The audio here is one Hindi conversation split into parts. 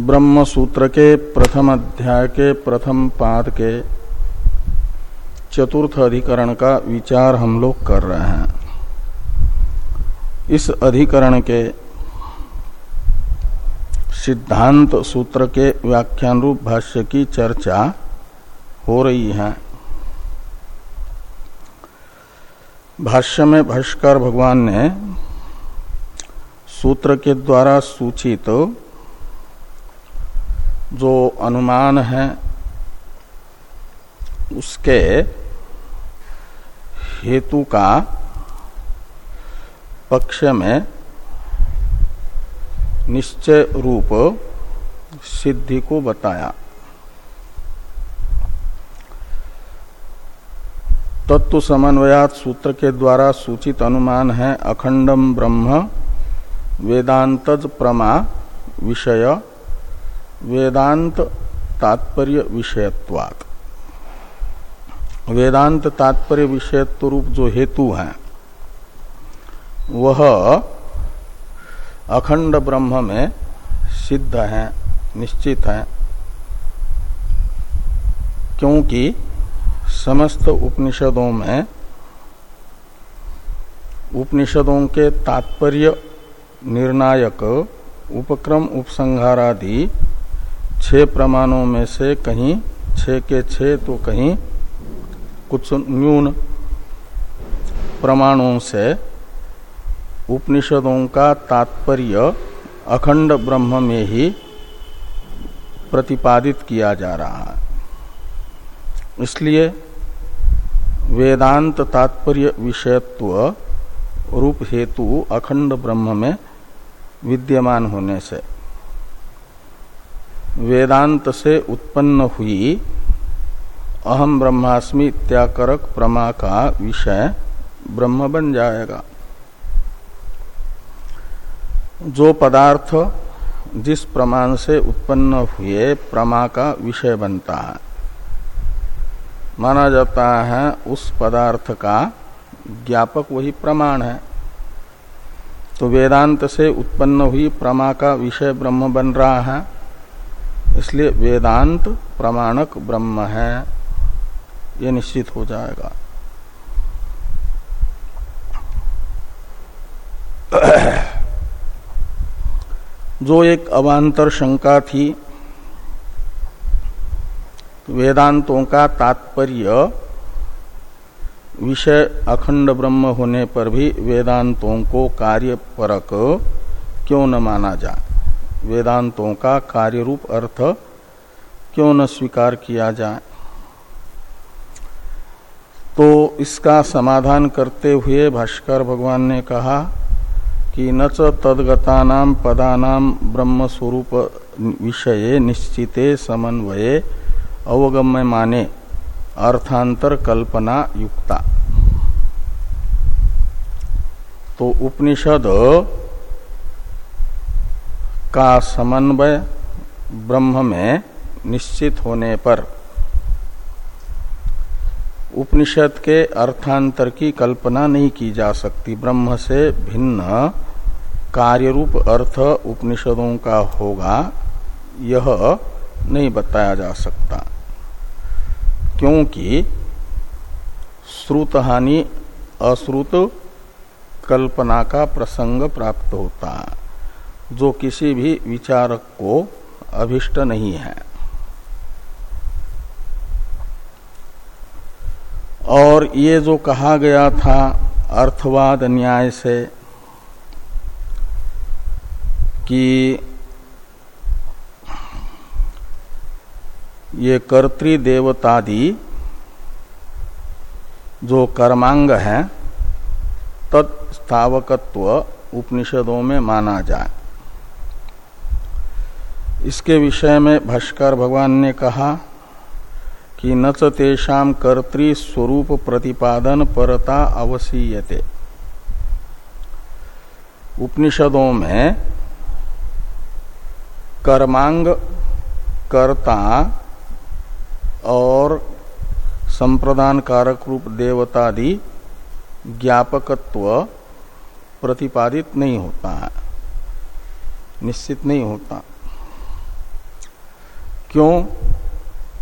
ब्रह्म सूत्र के प्रथम अध्याय के प्रथम पाद के चतुर्थ अधिकरण का विचार हम लोग कर रहे हैं। इस अधिकरण के सिद्धांत सूत्र के व्याख्यान रूप भाष्य की चर्चा हो रही है। भाष्य में भाष्कर भगवान ने सूत्र के द्वारा सूचित जो अनुमान है, उसके हेतु का पक्ष में निश्चय रूप सिद्धि को बताया। तत्व समन्वयात सूत्र के द्वारा सूचित अनुमान है अखंडम ब्रह्म, वेदांतज प्रमा, विषय वेदांत तात्पर्य विषयत्वात्। वेदांत तात्पर्य विषयत्व रूप जो हेतु है, वह अखंड ब्रह्म में सिद्ध है, निश्चित है, क्योंकि समस्त उपनिषदों में, उपनिषदों के तात्पर्य निर्णायक, उपक्रम उपसंहारादि छह प्रमाणों में से कहीं छह के छह तो कहीं कुछ न्यून प्रमाणों से उपनिषदों का तात्पर्य अखंड ब्रह्म में ही प्रतिपादित किया जा रहा है। इसलिए वेदांत तात्पर्य विषयत्व रूप हेतु अखंड ब्रह्म में विद्यमान होने से वेदांत से उत्पन्न हुई अहम ब्रह्मास्मि इत्याकरक प्रमा का विषय ब्रह्म बन जाएगा। जो पदार्थ जिस प्रमाण से उत्पन्न हुए प्रमा का विषय बनता है, माना जाता है उस पदार्थ का ज्ञापक वही प्रमाण है। तो वेदांत से उत्पन्न हुई प्रमा का विषय ब्रह्म बन रहा है। इसलिए वेदांत प्रमाणक ब्रह्म है। ये निश्चित हो जाएगा। जो एक अवान्तर शंका थी, वेदांतों का तात्पर्य विषय अखंड ब्रह्म होने पर भी वेदांतों को कार्य परक क्यों न माना जाए? वेदांतों का कार्य रूप अर्थ क्यों न स्वीकार किया जाए? तो इसका समाधान करते हुए भाष्कर भगवान ने कहा कि न च तदगता पदानाम ब्रह्म स्वरूप विषये निश्चिते समन्वये अवगम्य माने अर्थांतर कल्पना युक्ता। तो उपनिषद का समन्वय ब्रह्म में निश्चित होने पर उपनिषद के अर्थांतर की कल्पना नहीं की जा सकती। ब्रह्म से भिन्न कार्य रूप अर्थ उपनिषदों का होगा, यह नहीं बताया जा सकता। क्योंकि श्रुत हानि अश्रुत कल्पना का प्रसंग प्राप्त होता। है जो किसी भी विचारक को अभिष्ट नहीं है। और ये जो कहा गया था अर्थवाद न्याय से कि ये कर्तृदेवतादि जो कर्मांग है, तत्स्थावकत्व उपनिषदों में माना जाए। इसके विषय में भाष्कर भगवान ने कहा कि न तेषा कर्तृस्वरूप प्रतिपादन परता अवसीयते। उपनिषदों में कर्मांग, कर्ता और संप्रदान कारक रूप देवतादि ज्ञापकत्व प्रतिपादित नहीं होता है निश्चित नहीं होता। क्यों?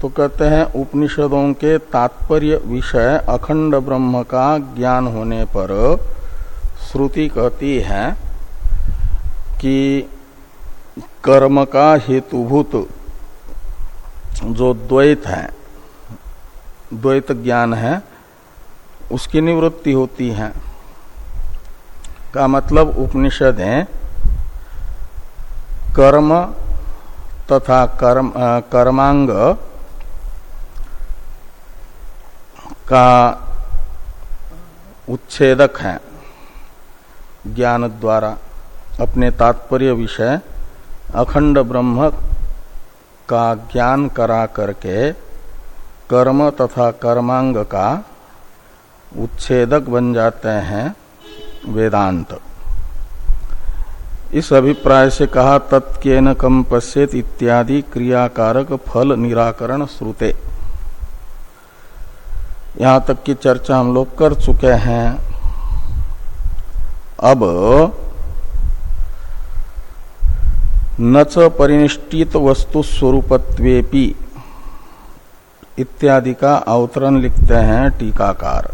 तो कहते हैं, उपनिषदों के तात्पर्य विषय अखंड ब्रह्म का ज्ञान होने पर श्रुति कहती है कि कर्म का हेतुभूत जो द्वैत है, द्वैत ज्ञान है, उसकी निवृत्ति होती है। का मतलब उपनिषद है कर्म तथा कर्म कर्मांग का उच्छेदक है। ज्ञान द्वारा अपने तात्पर्य विषय अखंड ब्रह्म का ज्ञान करा करके कर्म तथा कर्मांग का उच्छेदक बन जाते हैं वेदांत। इस अभिप्राय से कहा, तत्केन कम पश्येत इत्यादि क्रियाकारक फल निराकरण श्रुते। यहाँ तक की चर्चा हम लोग कर चुके हैं। अब न च परिनिष्ठित वस्तु स्वरूपत्वेपि इत्यादि का अवतरण लिखते हैं टीकाकार।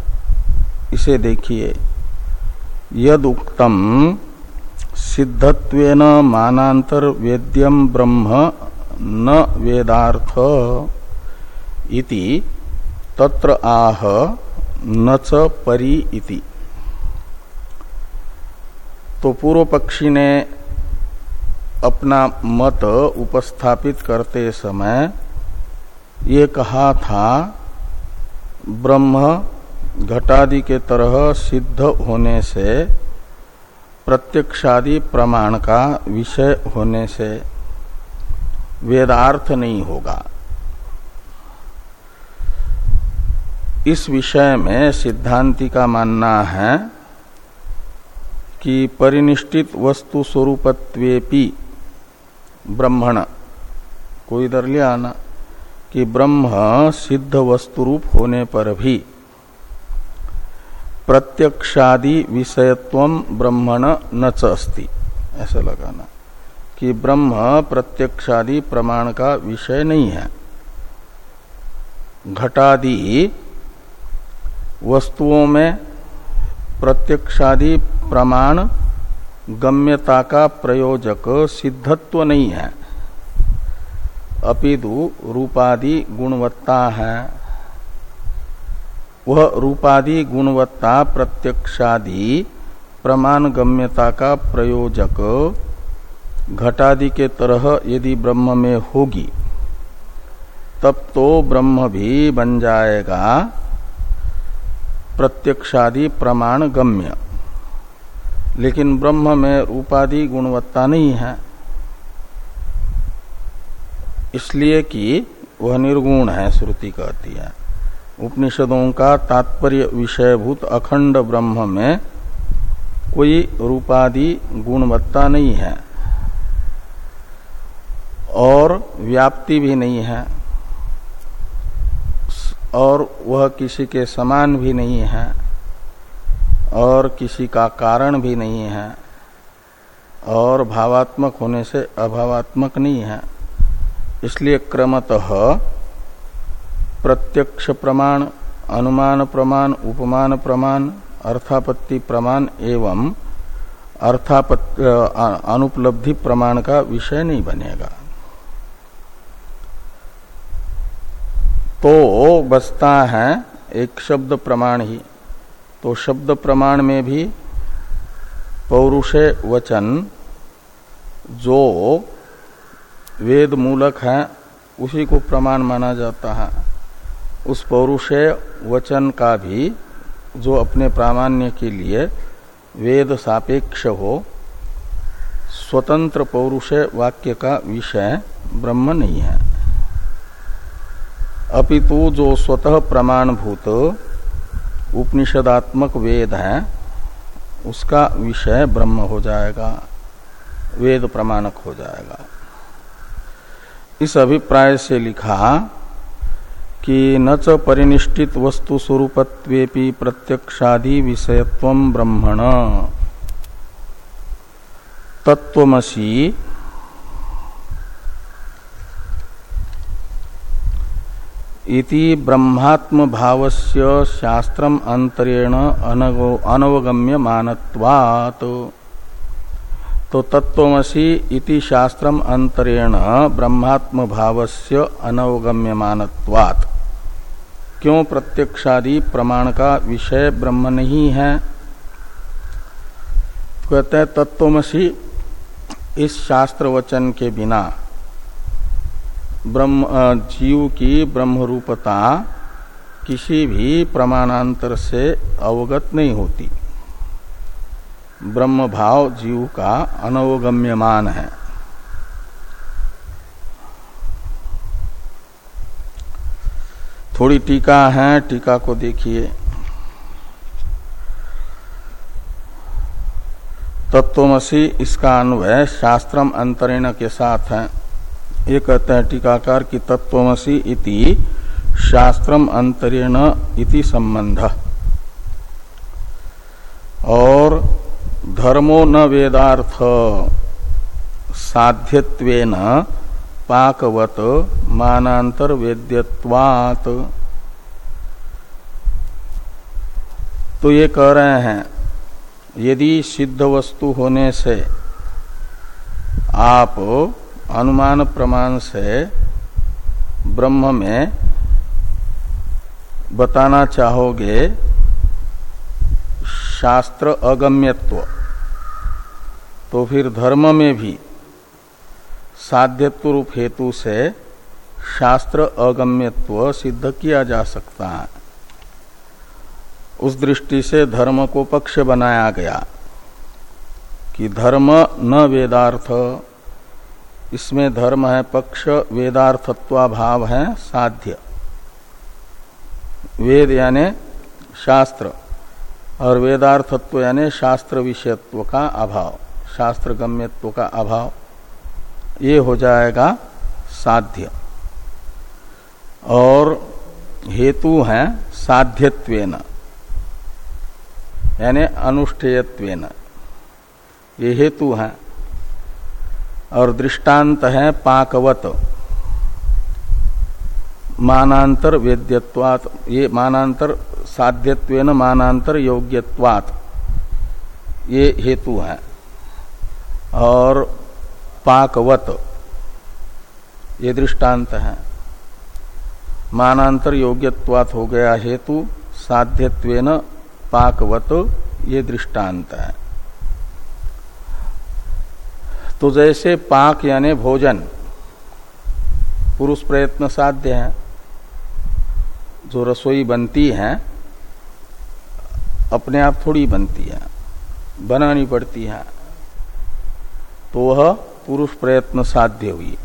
इसे देखिए। यद उक्तम सिद्धत्वेन मानांतर वेद्यम ब्रह्म न वेदार्थ इति तत्र आह न च परी इति। तो पूर्व पक्षी ने अपना मत उपस्थापित करते समय ये कहा था, ब्रह्म घटादि के तरह सिद्ध होने से प्रत्यक्षादि प्रमाण का विषय होने से वेदार्थ नहीं होगा। इस विषय में सिद्धांति का मानना है कि परिनिष्ठित वस्तु स्वरूपत्वेपी ब्रह्मण, कोई इधर ले आना, कि ब्रह्म सिद्ध वस्तु रूप होने पर भी प्रत्यक्षादि विषयत्व ब्रह्मण न अस्ति। ऐसा लगाना। कि ब्रह्म प्रत्यक्षादि प्रमाण का विषय नहीं है। घटादि वस्तुओं में प्रत्यक्षादि प्रमाण गम्यता का प्रयोजक सिद्धत्व नहीं है। अपिदु रूपादि गुणवत्ता है। वह रूपादि गुणवत्ता प्रत्यक्षादि प्रमाण गम्यता का प्रयोजक घटादि के तरह यदि ब्रह्म में होगी, तब तो ब्रह्म भी बन जाएगा। प्रत्यक्षादि प्रमाण गम्य लेकिन ब्रह्म में रूपादि गुणवत्ता नहीं है। इसलिए कि वह निर्गुण है, श्रुति कहती है। उपनिषदों का तात्पर्य विषयभूत अखंड ब्रह्म में कोई रूपादि गुणवत्ता नहीं है और व्याप्ति भी नहीं है, और वह किसी के समान भी नहीं है, और किसी का कारण भी नहीं है, और भावात्मक होने से अभावात्मक नहीं है। इसलिए क्रमतः प्रत्यक्ष प्रमाण अनुमान प्रमाण, उपमान प्रमाण, अर्थापत्ति प्रमाण एवं अनुपलब्धि प्रमाण का विषय नहीं बनेगा। तो बसता है एक शब्द प्रमाण ही। तो शब्द प्रमाण में भी पौरुषे वचन जो वेद मूलक है, उसी को प्रमाण माना जाता है। उस पौरुषे वचन का भी, जो अपने प्रामाण्य के लिए वेद सापेक्ष हो, स्वतंत्र पौरुषे वाक्य का विषय ब्रह्म नहीं है। अपितु जो स्वतः प्रमाणभूत, उपनिषदात्मक वेद है, उसका विषय ब्रह्म हो जाएगा, वेद प्रमाणक हो जाएगा। इस अभिप्राय से लिखा कि न च परिनिष्ठित वस्तु स्वरूपत्वेपि प्रत्यक्षादि विषयत्व ब्रह्मण। तत्वमसी इति ब्रह्मात्म भावस्य शास्त्रम अंतरेण अनवगम्य मानत्वात् तो तत्वमसी इति शास्त्रम अंतरेण ब्रह्मात्म भावस्य अनवगम्य मानत्वात् क्यों प्रत्यक्षादि प्रमाण का विषय ब्रह्म नहीं है? कहते तत्वमसी इस शास्त्र वचन के बिना ब्रह्म जीव की ब्रह्म रूपता किसी भी प्रमाणांतर से अवगत नहीं होती। ब्रह्म भाव जीव का अनवगम्यमान है। थोड़ी टीका है, टीका को देखिए। तत्वमसी इसका अन्वय शास्त्रम अंतरेण के साथ है। ये कहते हैं टीकाकार की तत्वमसी इति शास्त्रम अंतरेण इति संबंध। और धर्मो न वेदार्थ, साध्यत्वेन पाकवत मानांतर वेद्यवात तो ये कह रहे हैं, यदि सिद्ध वस्तु होने से आप अनुमान प्रमाण से ब्रह्म में बताना चाहोगे, शास्त्र अगम्यत्व तो फिर धर्म में भी साध्यत्व रूप हेतु से शास्त्र अगम्यत्व सिद्ध किया जा सकता है। उस दृष्टि से धर्म को पक्ष बनाया गया कि धर्म न वेदार्थ, इसमें धर्म है पक्ष, वेदार्थत्वाभाव है साध्य। वेद यानि शास्त्र और वेदार्थत्व यानी शास्त्र विषयत्व का अभाव, शास्त्र गम्यत्व का अभाव। ये हो जाएगा साध्य। और हेतु है साध्यत्वेन, यानी अनुष्ठेयत्वेन। ये हेतु है। और दृष्टांत है पाकवत, मानांतर वेद्यवात ये मानांतर साध्यत्वेन, मानांतर योग्यवात ये हेतु है। और पाकवत। ये दृष्टांत है। मानांतर योग्यवात हो गया हेतु साध्यत्वेन पाकवत, ये दृष्टांत है। तो जैसे पाक यानी भोजन, पुरुष प्रयत्न साध्य है। जो रसोई बनती है, अपने आप थोड़ी बनती है, बनानी पड़ती है। तो वह पुरुष प्रयत्न साध्य हुई।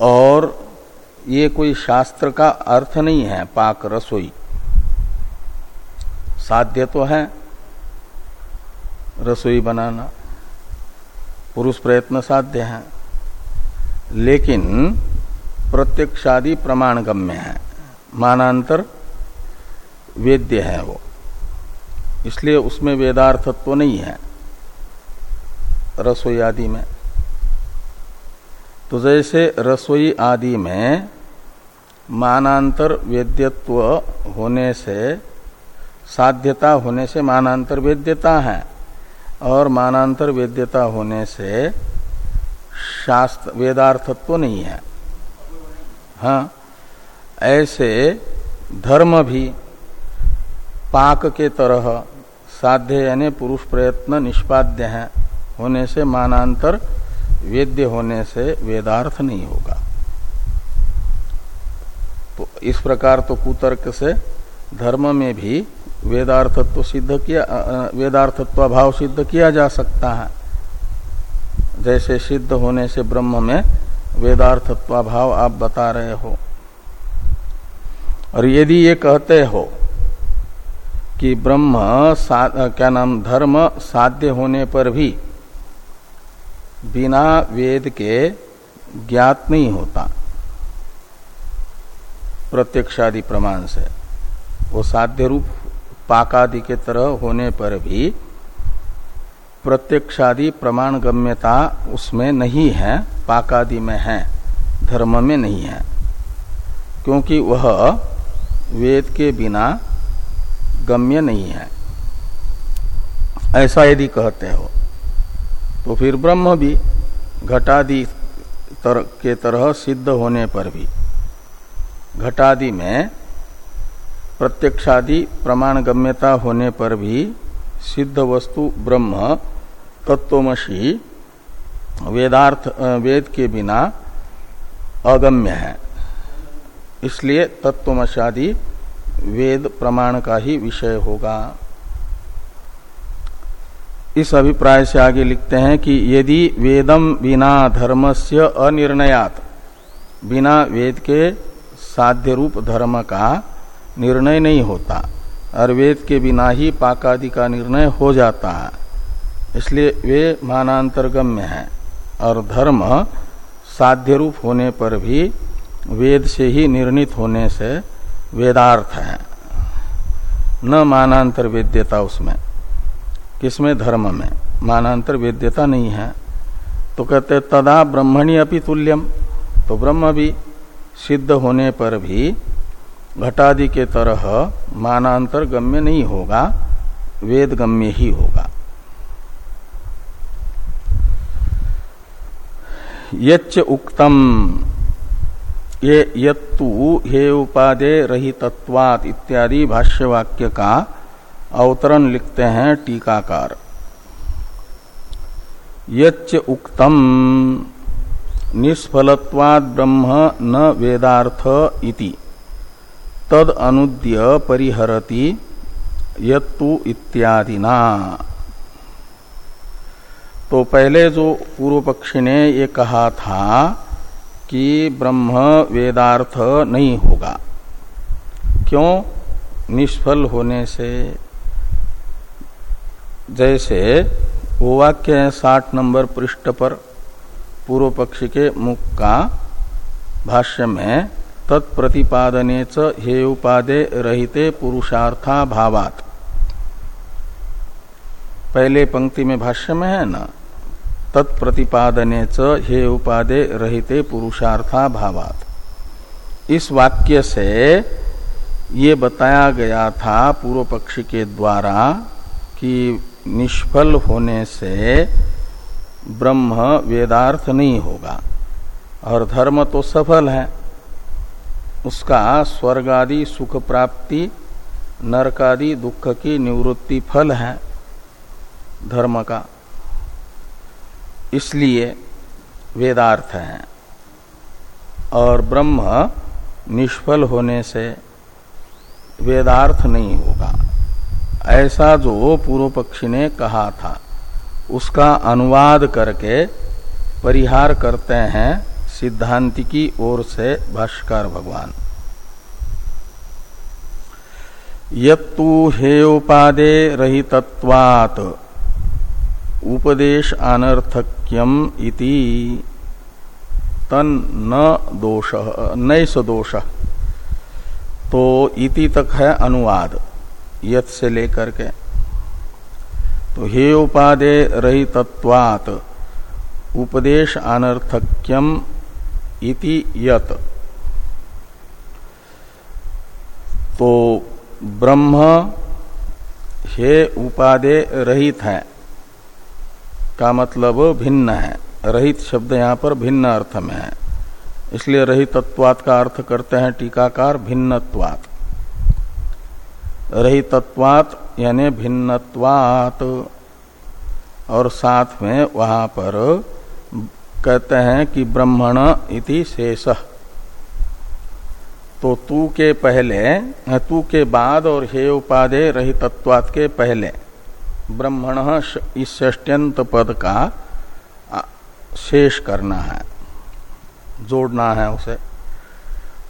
और ये कोई शास्त्र का अर्थ नहीं है, पाक रसोई। साध्य तो है, रसोई बनाना। पुरुष प्रयत्न साध्य है, लेकिन प्रत्यक्षादि प्रमाण गम्य है। मानांतर वेद्य है वो। इसलिए उसमें वेदार्थत्व तो नहीं है, रसोई आदि में। तो जैसे रसोई आदि में मानांतर वेद्यत्व होने से, साध्यता होने से मानांतर वेद्यता है, और मानांतर वेद्यता होने से शास्त्र, वेदार्थत्व तो नहीं है। हाँ ऐसे धर्म भी पाक के तरह साध्य यानी पुरुष प्रयत्न निष्पाद्य है। होने से मानांतर वेद्य होने से वेदार्थ नहीं होगा। तो इस प्रकार तो कुतर्क से धर्म में भी वेदार्थत्व सिद्ध किया वेदार्थत्व भाव सिद्ध किया जा सकता है। जैसे सिद्ध होने से ब्रह्म में वेदार्थत्व भाव आप बता रहे हो। और यदि ये कहते हो कि ब्रह्म क्या नाम, धर्म साध्य होने पर भी बिना वेद के ज्ञात नहीं होता। प्रत्यक्षादि प्रमाण से। वो साध्य रूप पाकादि के तरह होने पर भी प्रत्यक्षादि प्रमाण गम्यता उसमें नहीं है, पाकादि में है, धर्म में नहीं है। क्योंकि वह वेद के बिना गम्य नहीं है। ऐसा यदि कहते हो तो फिर ब्रह्म भी घटादि तर, के तरह सिद्ध होने पर भी घटादि में प्रत्यक्षादि प्रमाण गम्यता होने पर भी सिद्ध वस्तु ब्रह्म तत्वमसी वेदार्थ वेद के बिना अगम्य है। इसलिए तत्वमशादि वेद प्रमाण का ही विषय होगा। इस अभिप्राय से आगे लिखते हैं कि यदि वेदम बिना धर्म से अनिर्णयात, बिना वेद के साध्य रूप धर्म का निर्णय नहीं होता, और वेद के बिना ही पाकादि का निर्णय हो जाता है इसलिए वे मानांतरगम्य है, और धर्म साध्य रूप होने पर भी वेद से ही निर्णित होने से वेदार्थ है। न मानांतर वेद्यता उसमें। किसमें? धर्म में। मानांतर वेद्यता नहीं है। तो कहते, तदा ब्रह्मणी अपनी तुल्यम। तो ब्रह्म भी सिद्ध होने पर भी घटादि के तरह मानांतर गम्य नहीं होगा, वेद गम्य ही होगा। यच्च उक्तम। ये यत्तु हे उपादे रहितत्वात इत्यादि भाष्यवाक्य का अवतरण लिखते हैं टीकाकार। यच्च उक्तम निष्फलत्वाद ब्रह्म न वेदार्थ इति। तद अनुद्य परिहरति यत्तु इत्यादिना। तो पहले जो पूर्व पक्षी ने ये कहा था कि ब्रह्म वेदार्थ नहीं होगा। क्यों? निष्फल होने से। जैसे वो वाक्य है साठ नंबर पृष्ठ पर पूर्व पक्षी के मुख का भाष्य में, तत्प्रतिपादने हे उपादे रहते पुरुषार्था भावात पहले पंक्ति में भाष्य में है ना? तत्प्रतिपादने च हे उपादे रहते पुरुषार्था भावात इस वाक्य से ये बताया गया था पूर्व पक्षी के द्वारा कि निष्फल होने से ब्रह्म वेदार्थ नहीं होगा और धर्म तो सफल है। उसका स्वर्गादि सुख प्राप्ति, नरकादि दुख की निवृत्ति फल है धर्म का। इसलिए वेदार्थ है। और ब्रह्म निष्फल होने से वेदार्थ नहीं होगा। ऐसा जो पूर्व पक्षी ने कहा था, उसका अनुवाद करके परिहार करते हैं सिद्धांति की ओर से भाष्कर भगवान। यत्तु हेयोपादे रहितत्वात् उपदेश अनर्थक्यम इति तन न दोष नैस दोष। तो इति तक है अनुवाद, यत से लेकर के। तो हे उपादे रहितत्वात उपदेश अनर्थक्यम इति यत। तो ब्रह्म हे उपादे रहित है का मतलब भिन्न है। रहित शब्द यहाँ पर भिन्न अर्थ में है। इसलिए रहितत्वात का अर्थ करते हैं टीकाकार भिन्नत्वात। रहितत्वात यानी भिन्नत्वात। और साथ में वहाँ पर कहते हैं कि ब्रह्मण इति शेष। तो तू के पहले, तू के बाद और हे उपादे रहितत्वात के पहले। ब्रह्मण इस षष्ट्यंत पद का शेष करना है, जोड़ना है उसे।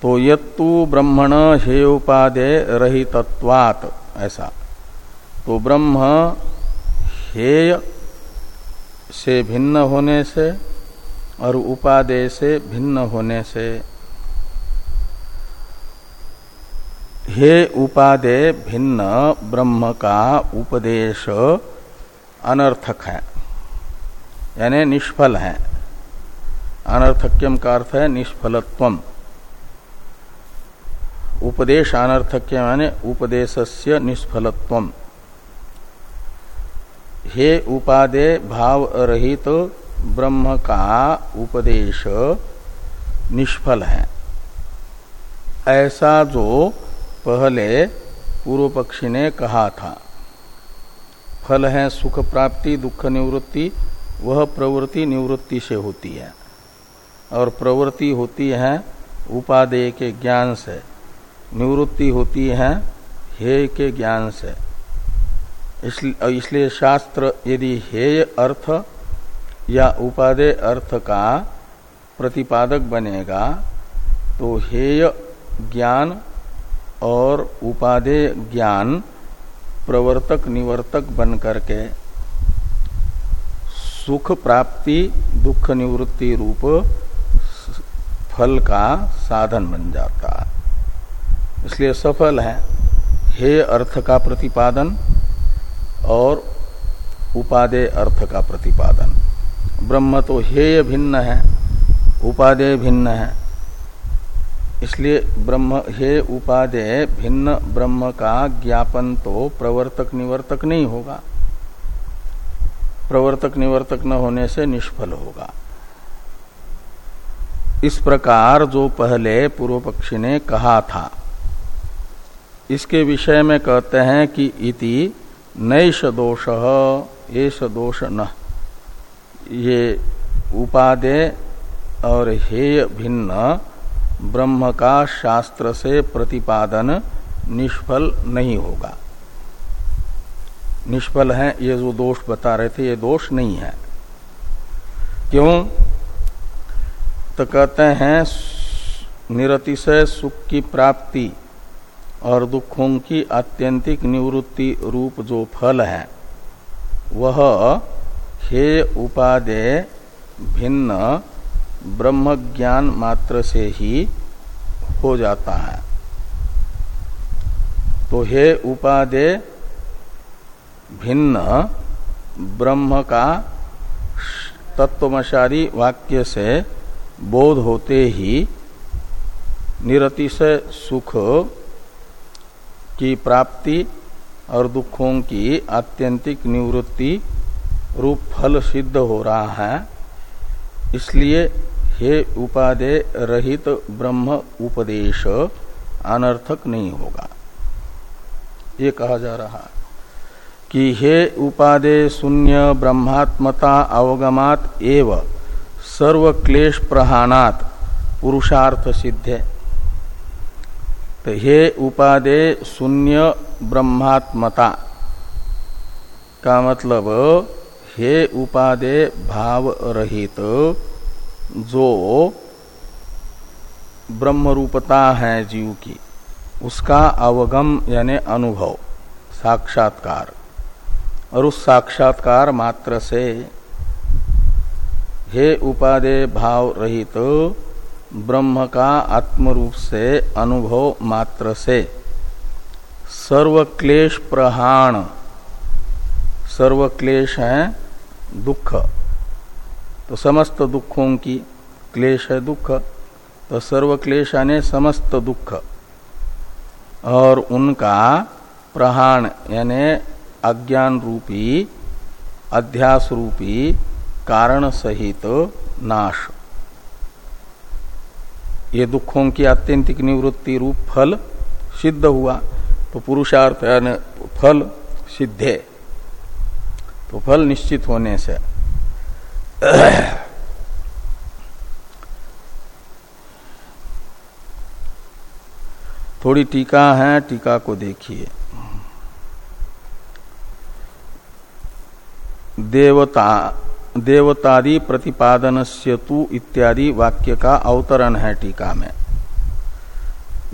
तो यत्तु ब्रह्मण हे उपादे रहितत्वात, ऐसा। तो ब्रह्म हेय से भिन्न होने से और उपादेय से भिन्न होने से हे उपादे भिन्न ब्रह्म का उपदेश अनर्थक है। यानी निष्फल है। अनर्थक्यम का अर्थ है निष्फलत्वम। उपदेश अनर्थक्य माने उपदेशस्य निष्फलत्वम। हे उपादे भाव रहित तो ब्रह्म का उपदेश निष्फल है। ऐसा जो पहले पूर्व पक्षी ने कहा था, फल है सुख प्राप्ति, दुख निवृत्ति, वह प्रवृत्ति निवृत्ति से होती है। और प्रवृत्ति होती है उपादेय के ज्ञान से, निवृत्ति होती है हेय के ज्ञान से। इसलिए शास्त्र यदि हेय अर्थ या उपादेय अर्थ का प्रतिपादक बनेगा तो हेय ज्ञान और उपादेय ज्ञान प्रवर्तक निवर्तक बन करके सुख प्राप्ति, दुख निवृत्ति रूप फल का साधन बन जाता है। इसलिए सफल है। हे अर्थ का प्रतिपादन और उपादेय अर्थ का प्रतिपादन। ब्रह्म तो हेय भिन्न है उपादेय भिन्न है। इसलिए ब्रह्म हे उपादेय, भिन्न ब्रह्म का ज्ञापन तो प्रवर्तक निवर्तक नहीं होगा। प्रवर्तक निवर्तक न होने से निष्फल होगा। इस प्रकार जो पहले पूर्व पक्षी ने कहा था, इसके विषय में कहते हैं कि इति नैश दोष येष दोष न। ये उपादेय और हेय भिन्न ब्रह्म का शास्त्र से प्रतिपादन निष्फल नहीं होगा। निष्फल है, ये जो दोष बता रहे थे, ये दोष नहीं है। क्यों? तो कहते हैं निरतिशय सुख की प्राप्ति और दुखों की आत्यंतिक निवृत्ति रूप जो फल है, वह हे उपादेय भिन्न ब्रह्म ज्ञान मात्र से ही हो जाता है। तो हे उपादे, भिन्न ब्रह्म का तत्वमशारी वाक्य से बोध होते ही निरतिशय सुख की प्राप्ति और दुखों की आत्यंतिक निवृत्ति रूप फल सिद्ध हो रहा है। इसलिए हे उपादेय रहित ब्रह्म उपदेश, अनर्थक नहीं होगा। ये कहा जा रहा कि हे उपादेय शून्य ब्रह्मात्मता अवगमात एव सर्व क्लेश प्रहानात पुरुषार्थ सिद्धे तो हे उपादेय शून्य ब्रह्मात्मता का मतलब हे उपादेय भाव रहित जो ब्रह्म रूपता है जीव की, उसका अवगम यानी अनुभव, साक्षात्कार। और उस साक्षात्कार मात्र से हे उपादेय भाव रहित तो ब्रह्म का आत्म रूप से अनुभव मात्र से सर्व क्लेश प्रहाण सर्व क्लेश है दुख। तो समस्त दुखों की क्लेश है दुख तो सर्व क्लेश आने समस्त दुख। और उनका प्रहाण, यानी अज्ञान रूपी, अध्यास रूपी, कारण सहित नाश। ये दुखों की आत्यंतिक निवृत्ति रूप फल सिद्ध हुआ तो पुरुषार्थ फल सिद्धे। तो फल निश्चित होने से थोड़ी टीका है, टीका को देखिए। देवता, देवतादि प्रतिपादन से तु इत्यादि वाक्य का अवतरण है टीका में।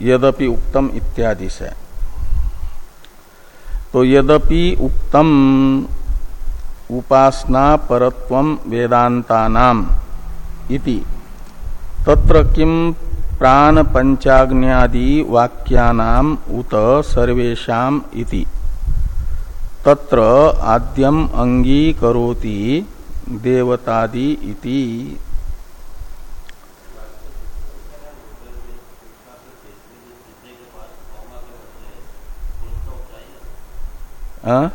यद्यपि उक्तम इत्यादि से। तो यद्यपि उक्तम उपासना परत्व वेदांतानाम इति। तत्र किम प्राण पंचाग्नियादि वाक्यानाम उत सर्वेशा इति। तत्र आद्यम अंगीकरोति देवतादि इति। हाँ?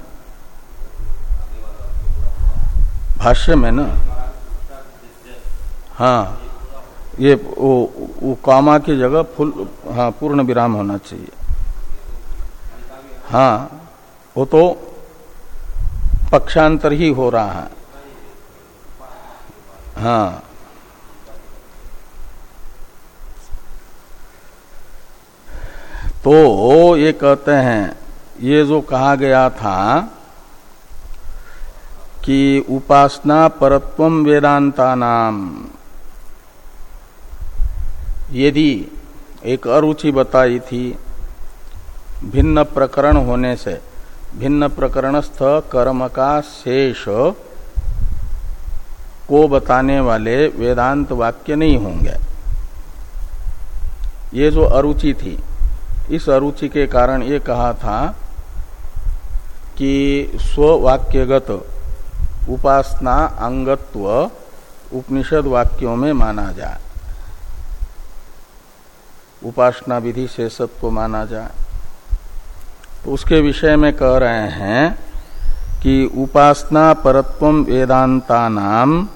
भाष्य में ना? हाँ ये वो, वो कामा की जगह फुल हाँ पूर्ण विराम होना चाहिए। हाँ वो तो पक्षांतर ही हो रहा है। हाँ। तो ये कहते हैं ये जो कहा गया था कि उपासना परत्व वेदांता नाम यदि एक अरुचि बताई थी, भिन्न प्रकरण होने से, भिन्न प्रकरणस्थ कर्म का शेष को बताने वाले वेदांत वाक्य नहीं होंगे। ये जो अरुचि थी, इस अरुचि के कारण ये कहा था कि स्ववाक्यगत उपासना, अंगत्व, उपनिषद वाक्यों में माना जाए उपासना विधि शेषत्व माना जाए तो उसके विषय में कह रहे हैं कि उपासना परत्व वेदांता नाम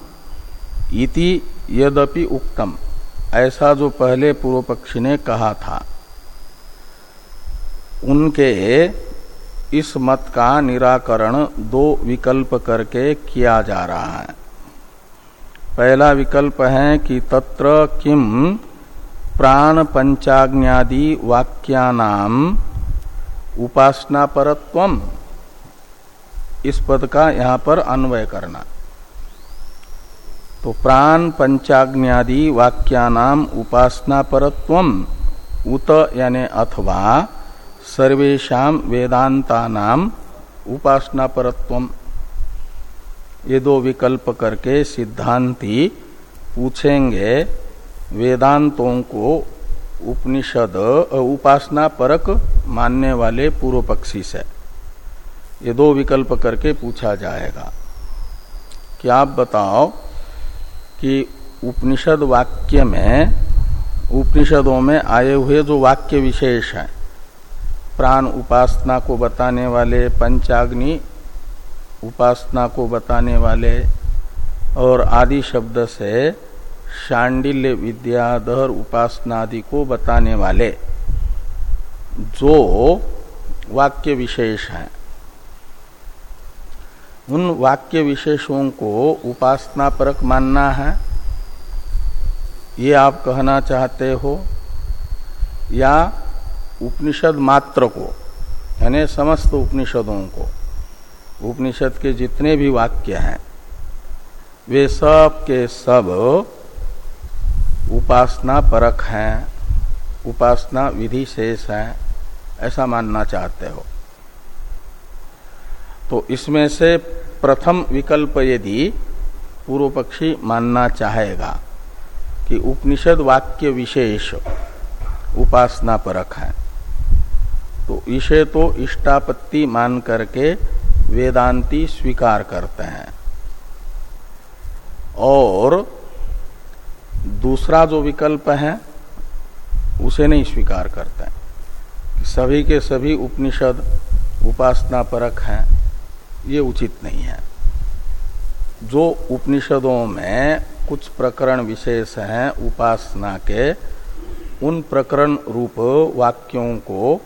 इति यद्यपि उक्तम। ऐसा जो पहले पूर्व पक्षी ने कहा था। उनके इस मत का निराकरण दो विकल्प करके किया जा रहा है। पहला विकल्प है कि तत्र किम प्राण पंचाग्ञादि वाक्यानाम उपासना परत्वम इस पद का यहाँ पर अन्वय करना। तो प्राण पंचाग्ञादि वाक्यानाम उपासना परत्वम उत यानि अथवा सर्वेशा वेदांता नाम उपासना परत्वम ये दो विकल्प करके सिद्धांति पूछेंगे वेदांतों को उपनिषद उपासना परक मानने वाले पूर्व पक्षी से। ये दो विकल्प करके पूछा जाएगा। कि आप बताओ कि उपनिषद वाक्य में, उपनिषदों में आए हुए जो वाक्य विशेष हैं प्राण उपासना को बताने वाले, पंचाग्नि उपासना को बताने वाले और आदि शब्द से शांडिल्य विद्याधर उपासना आदि को बताने वाले। जो वाक्य विशेष हैं। उन वाक्य विशेषों को उपासना परक मानना है। ये आप कहना चाहते हो या उपनिषद मात्र को, यानी समस्त उपनिषदों को, उपनिषद के जितने भी वाक्य हैं, वे सब के सब उपासना परक हैं, उपासना विधि शेष हैं, ऐसा मानना चाहते हो। तो इसमें से प्रथम विकल्प यदि पूर्व पक्षी मानना चाहेगा कि उपनिषद वाक्य विशेष उपासना परक है तो इसे तो इष्टापत्ति मान करके वेदांती स्वीकार करते हैं। और दूसरा जो विकल्प है, उसे नहीं स्वीकार करते हैं। सभी के सभी उपनिषद उपासना परक हैं, ये उचित नहीं है। जो उपनिषदों में कुछ प्रकरण विशेष हैं उपासना के, उन प्रकरण रूप वाक्यों को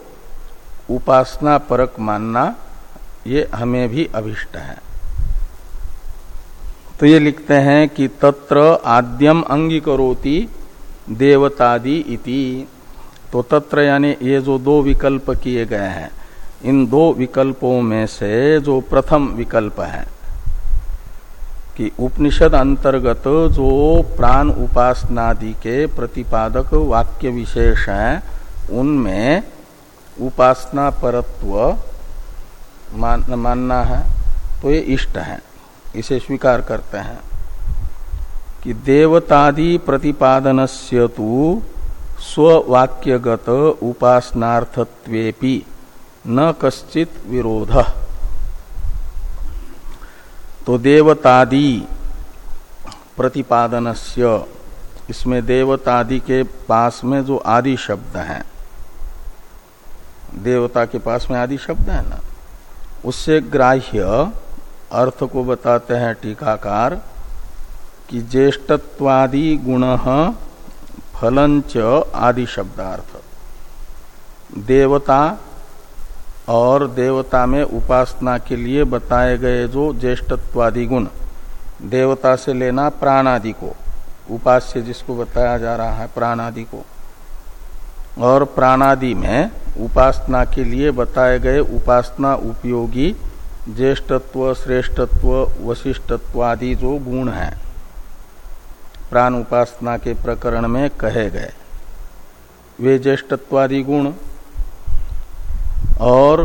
उपासना परक मानना ये हमें भी अभिष्ट है। तो ये लिखते हैं कि तत्र आद्यम अंगीकरोति देवतादि इति। तो तत्र यानी ये जो दो विकल्प किए गए हैं, इन दो विकल्पों में से जो प्रथम विकल्प है कि उपनिषद अंतर्गत जो प्राण उपासनादि के प्रतिपादक वाक्य विशेष हैं, उनमें उपासना परत्व मान, मानना है तो ये इष्ट है। इसे स्वीकार करते हैं। कि देवतादि प्रतिपादन से तो स्ववाक्यगत उपासनार्थत्वेपि न कश्चित विरोध। तो देवतादि प्रतिपादनस्य इसमें देवतादि के पास में जो आदि शब्द है देवता के पास में आदि शब्द है ना। उससे ग्राह्य अर्थ को बताते हैं टीकाकार कि ज्येष्ठत्वादि गुण फलंच आदि शब्दार्थ। देवता और देवता में उपासना के लिए बताए गए जो ज्येष्ठत्वादि गुण, देवता से लेना प्राणादि को, उपास्य जिसको बताया जा रहा है प्राणादि को और प्राणादि में उपासना के लिए बताए गए उपासना उपयोगी, ज्येष्ठत्व, श्रेष्ठत्व, वशिष्ठत्व आदि जो गुण हैं, प्राण उपासना के प्रकरण में कहे गए। वे ज्येष्ठत्वादि गुण और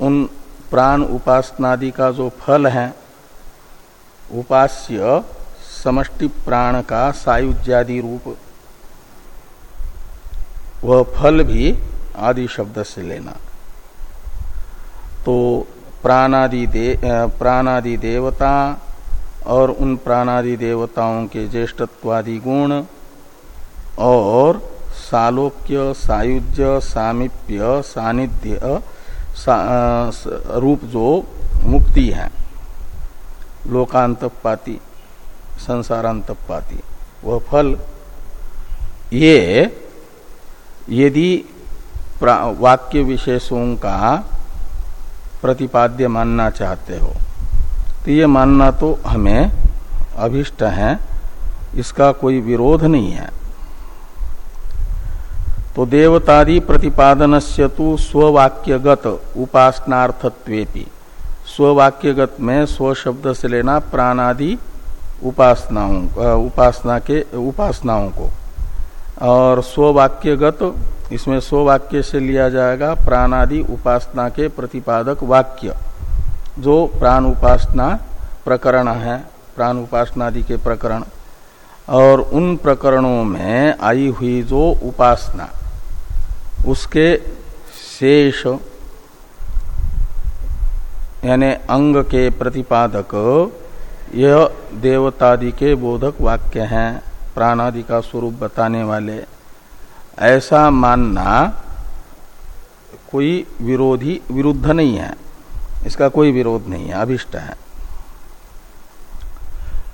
उन प्राण उपासनादि का जो फल है, उपास्य समष्टि प्राण का सायुज्यादि रूप वह फल भी आदि शब्द से लेना। तो प्राणादि दे प्राणादि देवता और उन प्राणादि देवताओं के ज्येष्ठत्वादि गुण और सालोक्य सायुज्य सामिप्य सानिध्य सा, रूप जो मुक्ति है। लोकांत पाती वह फल ये यदि वाक्य विशेषों का प्रतिपाद्य मानना चाहते हो तो ये मानना तो हमें अभिष्ट है, इसका कोई विरोध नहीं है। तो देवतादि प्रतिपादन से तो स्ववाक्यगत उपासनार्थत्वेपि, स्ववाक्यगत में स्व शब्द से लेना प्राणादि उपासनाओं उपासना के, उपासनाओं को। और स्ववाक्यगत, इसमें स्ववाक्य से लिया जाएगा प्राणादि उपासना के प्रतिपादक वाक्य। जो प्राण उपासना प्रकरण है, प्राण उपासनादि के प्रकरण, और उन प्रकरणों में आई हुई जो उपासना, उसके शेष, यानी अंग के प्रतिपादक, यह देवतादि के बोधक वाक्य हैं। प्राणादि का स्वरूप बताने वाले, ऐसा मानना कोई विरोधी, विरुद्ध नहीं है। इसका कोई विरोध नहीं है, अभिष्ट है।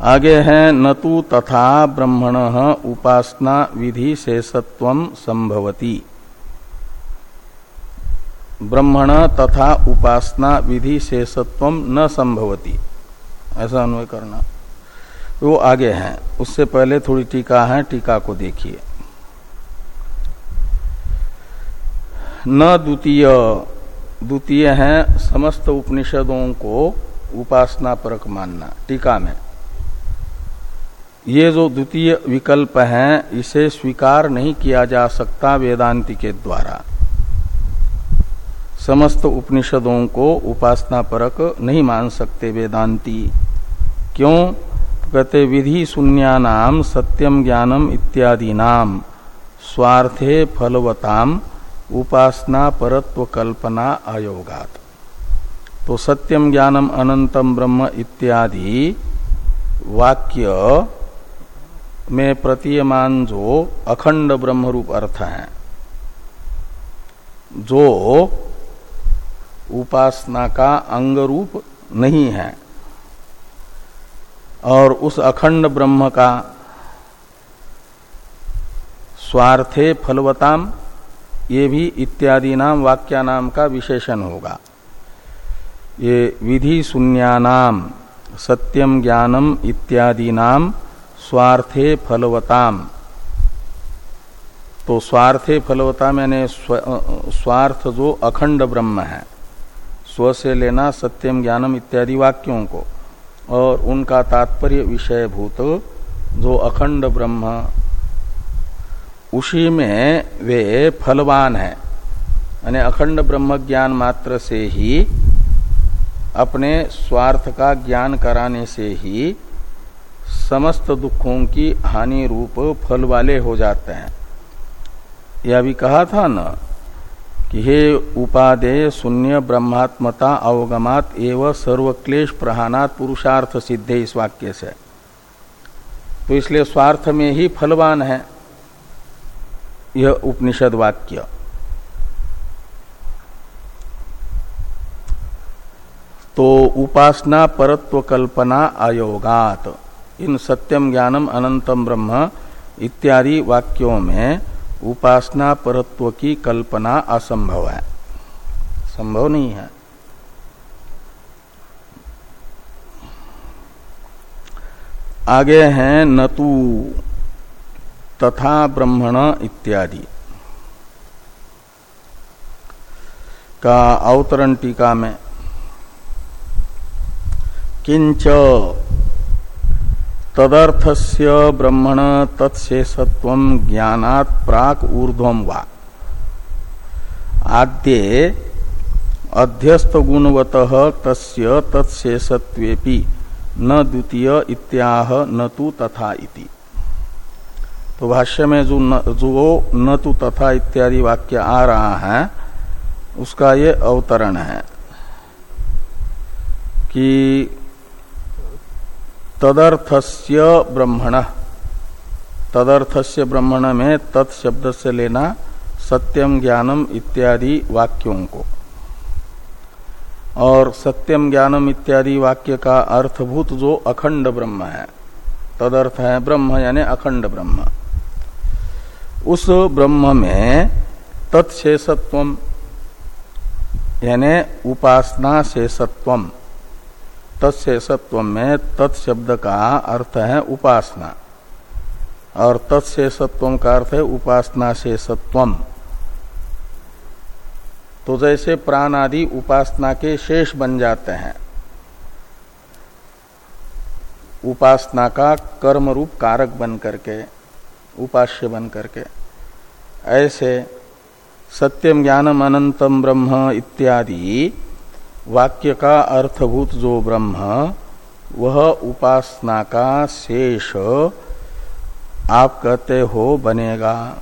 आगे है, न तो तथा ब्रह्मण उपासना विधि शेषत्व संभवती। ब्रह्मण तथा उपासना विधि शेषत्व न संभवती। ऐसा अन्वय करना। वो आगे हैं। उससे पहले थोड़ी टीका है, टीका को देखिए। न द्वितीय द्वितीय है समस्त उपनिषदों को उपासना परक मानना, टीका में। ये जो द्वितीय विकल्प है, इसे स्वीकार नहीं किया जा सकता वेदांति के द्वारा। समस्त उपनिषदों को उपासना परक नहीं मान सकते वेदांती। क्यों? कहते विधि शून्यानाम, सत्यम ज्ञानम इत्यादि नाम स्वार्थे फलवताम, उपासना परत्व कल्पना आयोगात। तो सत्यम ज्ञानम अनंतम ब्रह्म इत्यादि वाक्य में प्रतीयमान जो अखंड ब्रह्म रूप अर्थ है, जो उपासना का अंग रूप नहीं है और उस अखंड ब्रह्म का स्वार्थे फलवताम, ये भी इत्यादि नाम, वाक्या नाम का विशेषण होगा। ये विधि शून्यानाम, सत्यम ज्ञानम इत्यादि नाम, स्वार्थे फलवताम। तो स्वार्थे फलवता मैंने स्वार्थ जो अखंड ब्रह्म है, स्व से लेना सत्यम ज्ञानम इत्यादि वाक्यों को। और उनका तात्पर्य विषयभूत, जो अखंड ब्रह्म। उसी में वे फलवान है। यानी अखंड ब्रह्म ज्ञान मात्र से ही, अपने स्वार्थ का ज्ञान कराने से ही, समस्त दुखों की हानि रूप फल वाले हो जाते हैं। यह भी कहा था न कि हे उपादेय शून्य ब्रह्मात्मता अवगमात एवं सर्वक्लेश प्रहानात पुरुषार्थ सिद्धे इस वाक्य से। तो इसलिए स्वार्थ में ही फलवान है यह उपनिषद वाक्य। तो उपासना परत्व कल्पना अयोगात। इन सत्यम ज्ञानम अनंतम ब्रह्म इत्यादि वाक्यों में उपासना परत्व की कल्पना असंभव है। संभव नहीं है। आगे हैं नतु तथा ब्रह्मण इत्यादि। का अवतरण टीका में, किंच तदर्थस्य ब्रह्मण तत्शेषत्व ज्ञानात् प्राक ऊर्ध्वम वा? आद्ये अध्यस्त गुणवत तस्य तत्शेषत्वेपि न द्वितीय इत्याह न तु तथा इति। तो भाष्य में जो न, जो न तु तथा इत्यादि वाक्य आ रहा है उसका ये अवतरण है कि तदर्थस्य ब्रह्मण। तदर्थस्य ब्रह्मण में तत्शब्द से लेना, सत्यम ज्ञानम इत्यादि वाक्यों को। और सत्यम ज्ञानम इत्यादि वाक्य का अर्थभूत जो अखंड ब्रह्म है, तदर्थ है ब्रह्म यानी अखंड ब्रह्म। उस ब्रह्म में तत्शेषत्व यानी उपासना शेषत्वम तत्शेषत्व में तत्शब्द का अर्थ है उपासना। और तत्शेषत्व का अर्थ है उपासना शेषत्व तो जैसे प्राण आदि उपासना के शेष बन जाते हैं। उपासना का कर्म रूप कारक बन करके, उपास्य बन करके। ऐसे सत्यम ज्ञानम अनंतम ब्रह्म इत्यादि वाक्य का अर्थभूत जो ब्रह्म, वह उपासना का शेष आप कहते हो बनेगा।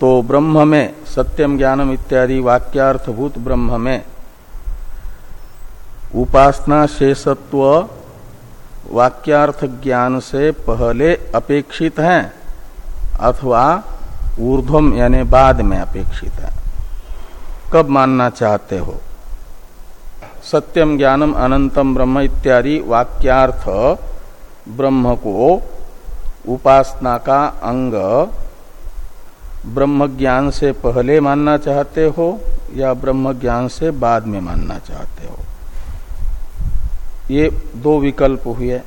तो ब्रह्म में, सत्यम ज्ञानम इत्यादि वाक्यार्थभूत ब्रह्म में, उपासना शेषत्व वाक्यार्थ ज्ञान से पहले अपेक्षित है, अथवा ऊर्ध्वम यानी बाद में अपेक्षित है। कब मानना चाहते हो? सत्यम ज्ञानम अनंतम ब्रह्म इत्यादि वाक्यार्थ ब्रह्म को उपासना का अंग ब्रह्म ज्ञान से पहले मानना चाहते हो या ब्रह्म ज्ञान से बाद में मानना चाहते हो? ये दो विकल्प हुए।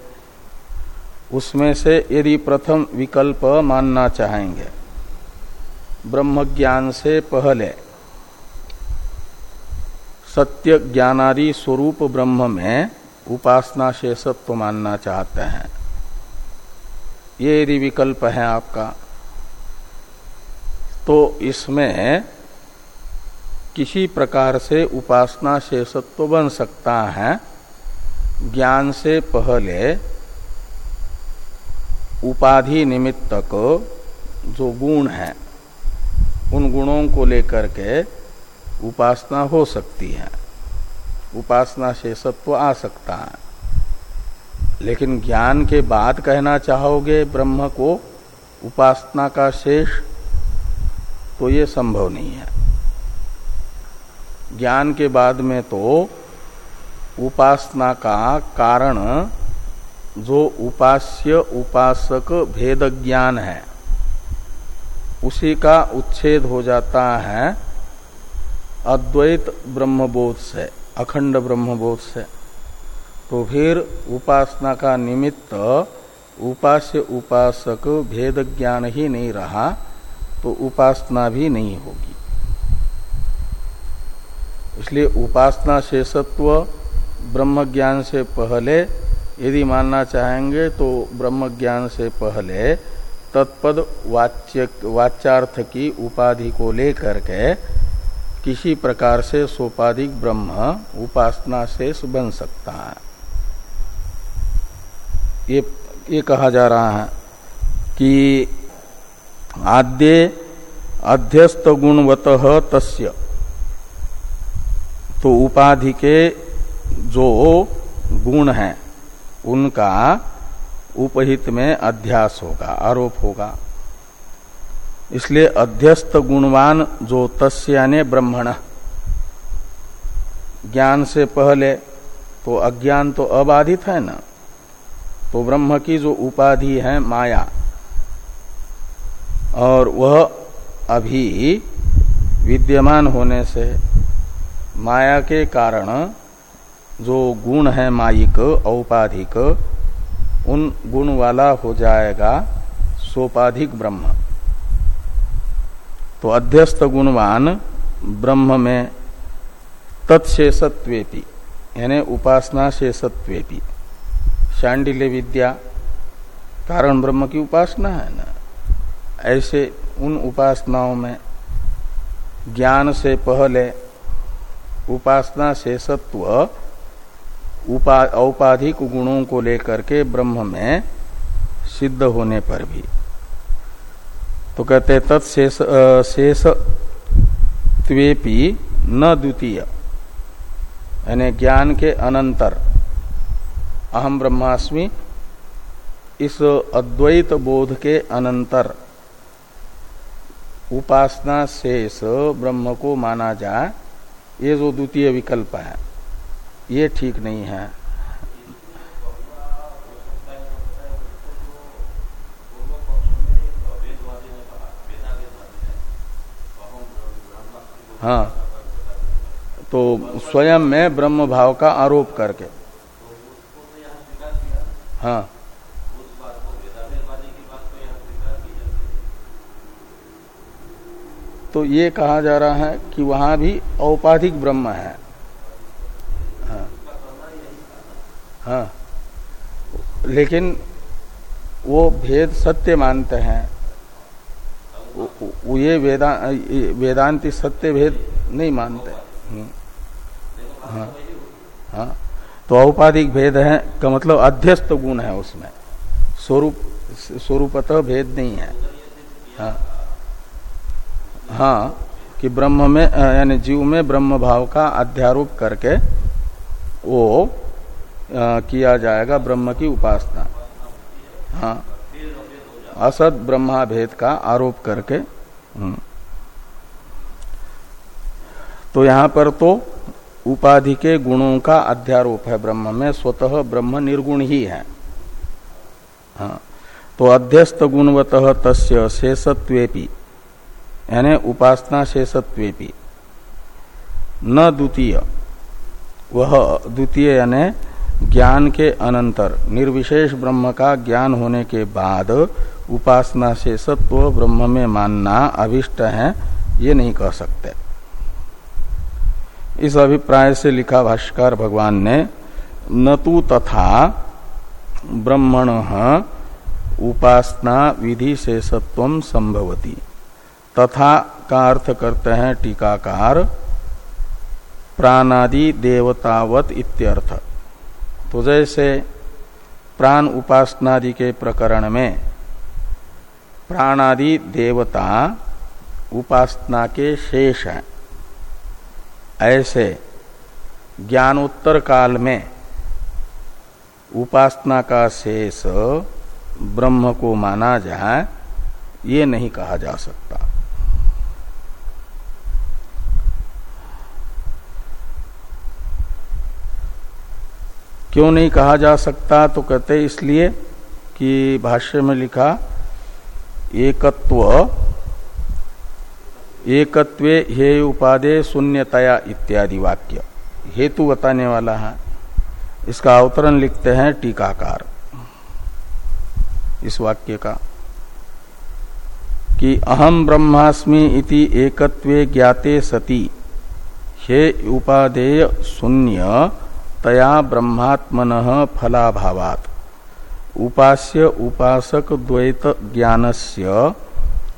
उसमें से यदि प्रथम विकल्प मानना चाहेंगे ब्रह्म ज्ञान से पहले सत्य ज्ञानादि स्वरूप ब्रह्म में उपासना शेषत्व मानना चाहते हैं। ये यदि विकल्प है आपका तो इसमें किसी प्रकार से उपासना शेषत्व बन सकता है। ज्ञान से पहले उपाधि निमित्तक जो गुण है, उन गुणों को लेकर के उपासना हो सकती है। उपासना शेषत्व आ सकता है। लेकिन ज्ञान के बाद कहना चाहोगे ब्रह्म को उपासना का शेष तो ये संभव नहीं है। ज्ञान के बाद में तो उपासना का कारण जो उपास्य उपासक भेद ज्ञान है, उसी का उच्छेद हो जाता है अद्वैत ब्रह्मबोध से, अखंड ब्रह्मबोध से। तो फिर उपासना का निमित्त उपास्य उपासक भेद ज्ञान ही नहीं रहा तो उपासना भी नहीं होगी। इसलिए उपासना शेषत्व ब्रह्म ज्ञान से पहले, यदि मानना चाहेंगे तो ब्रह्म ज्ञान से पहले तत्पद वाच्य वाचार्थ की उपाधि को लेकर के किसी प्रकार से सोपाधिक ब्रह्म उपासना शेष बन सकता है। ये ये कहा जा रहा है कि आद्य अध्यस्त गुणवत तस्य। तो उपाधि के जो गुण हैं, उनका उपहित में अध्यास होगा, आरोप होगा। इसलिए अध्यस्त गुणवान जो तस्याने ब्रह्मण। ज्ञान से पहले तो अज्ञान तो अबाधित है ना? तो ब्रह्म की जो उपाधि है माया, और वह अभी विद्यमान होने से माया के कारण जो गुण है माइक औपाधिक, उन गुण वाला हो जाएगा सोपाधिक ब्रह्म। तो अध्यस्त गुणवान ब्रह्म में तत्शेषत्वेपि यानी उपासना शेषत्वेपि शांडिल्य विद्या कारण ब्रह्म की उपासना है ना? ऐसे उन उपासनाओं में ज्ञान से पहले उपासना शेषत्व औपाधिक गुणों को लेकर के ब्रह्म में सिद्ध होने पर भी। तो कहते तत्शेष शेष त्वेपी न द्वितीय। यानी ज्ञान के अनंतर। अहम ब्रह्मास्मि इस अद्वैत बोध के अनंतर। उपासना शेष ब्रह्म को माना जाए, ये जो द्वितीय विकल्प है, ये ठीक नहीं है। हाँ। तो स्वयं में ब्रह्म भाव का आरोप करके। हाँ। तो ये कहा जा रहा है कि वहाँ भी औपाधिक ब्रह्म है। हाँ, हाँ। लेकिन वो भेद सत्य मानते हैं। ये वेदा वेदांति सत्य भेद नहीं मानते। हम्म। हाँ। हाँ। तो औपाधिक भेद है का मतलब अध्यस्त गुण है उसमें। स्वरूप स्वरूपतः भेद नहीं है। हाँ। हाँ कि ब्रह्म में यानी जीव में ब्रह्म भाव का अध्यारोप करके वो आ, किया जाएगा ब्रह्म की उपासना। हाँ। असत ब्रह्मा भेद का आरोप करके हम्म। तो यहाँ पर तो उपाधि के गुणों का अध्यारोप है ब्रह्म में, स्वतः ब्रह्म निर्गुण ही है। हाँ। तो अध्यस्त गुणवत तस्य शेषत्वेपि, यानी उपासना शेषत्वेपि। न द्वितीय। वह द्वितीय यानी ज्ञान के अनंतर, निर्विशेष ब्रह्म का ज्ञान होने के बाद उपासना से सत्व ब्रह्म में मानना अभिष्ट है, ये नहीं कह सकते। इस अभिप्राय से लिखा भाष्कर भगवान ने, न तो तथा ब्रह्मण उपासना विधि से सत्व संभवती। तथा का अर्थ करते हैं टीकाकार, प्राणादि देवतावत इत्यर्थ। तो जैसे प्राण उपासनादि के प्रकरण में प्राणादि देवता उपासना के शेष हैं। ऐसे ज्ञानोत्तर काल में उपासना का शेष ब्रह्म को माना जाए, ये नहीं कहा जा सकता। क्यों नहीं कहा जा सकता? तो कहते इसलिए कि भाष्य में लिखा एकत्व, एकत्वे हे उपादे शून्यतया इत्यादि वाक्य। हेतु बताने वाला है। इसका अवतरण लिखते हैं टीकाकार। इस वाक्य का। कि अहम ब्रह्मास्मि इति एकत्वे ज्ञाते सति। हे उपादेय शून्य, तया ब्रह्मात्मन फलाभावात। उपास्य उपासक द्वैत ज्ञानस्य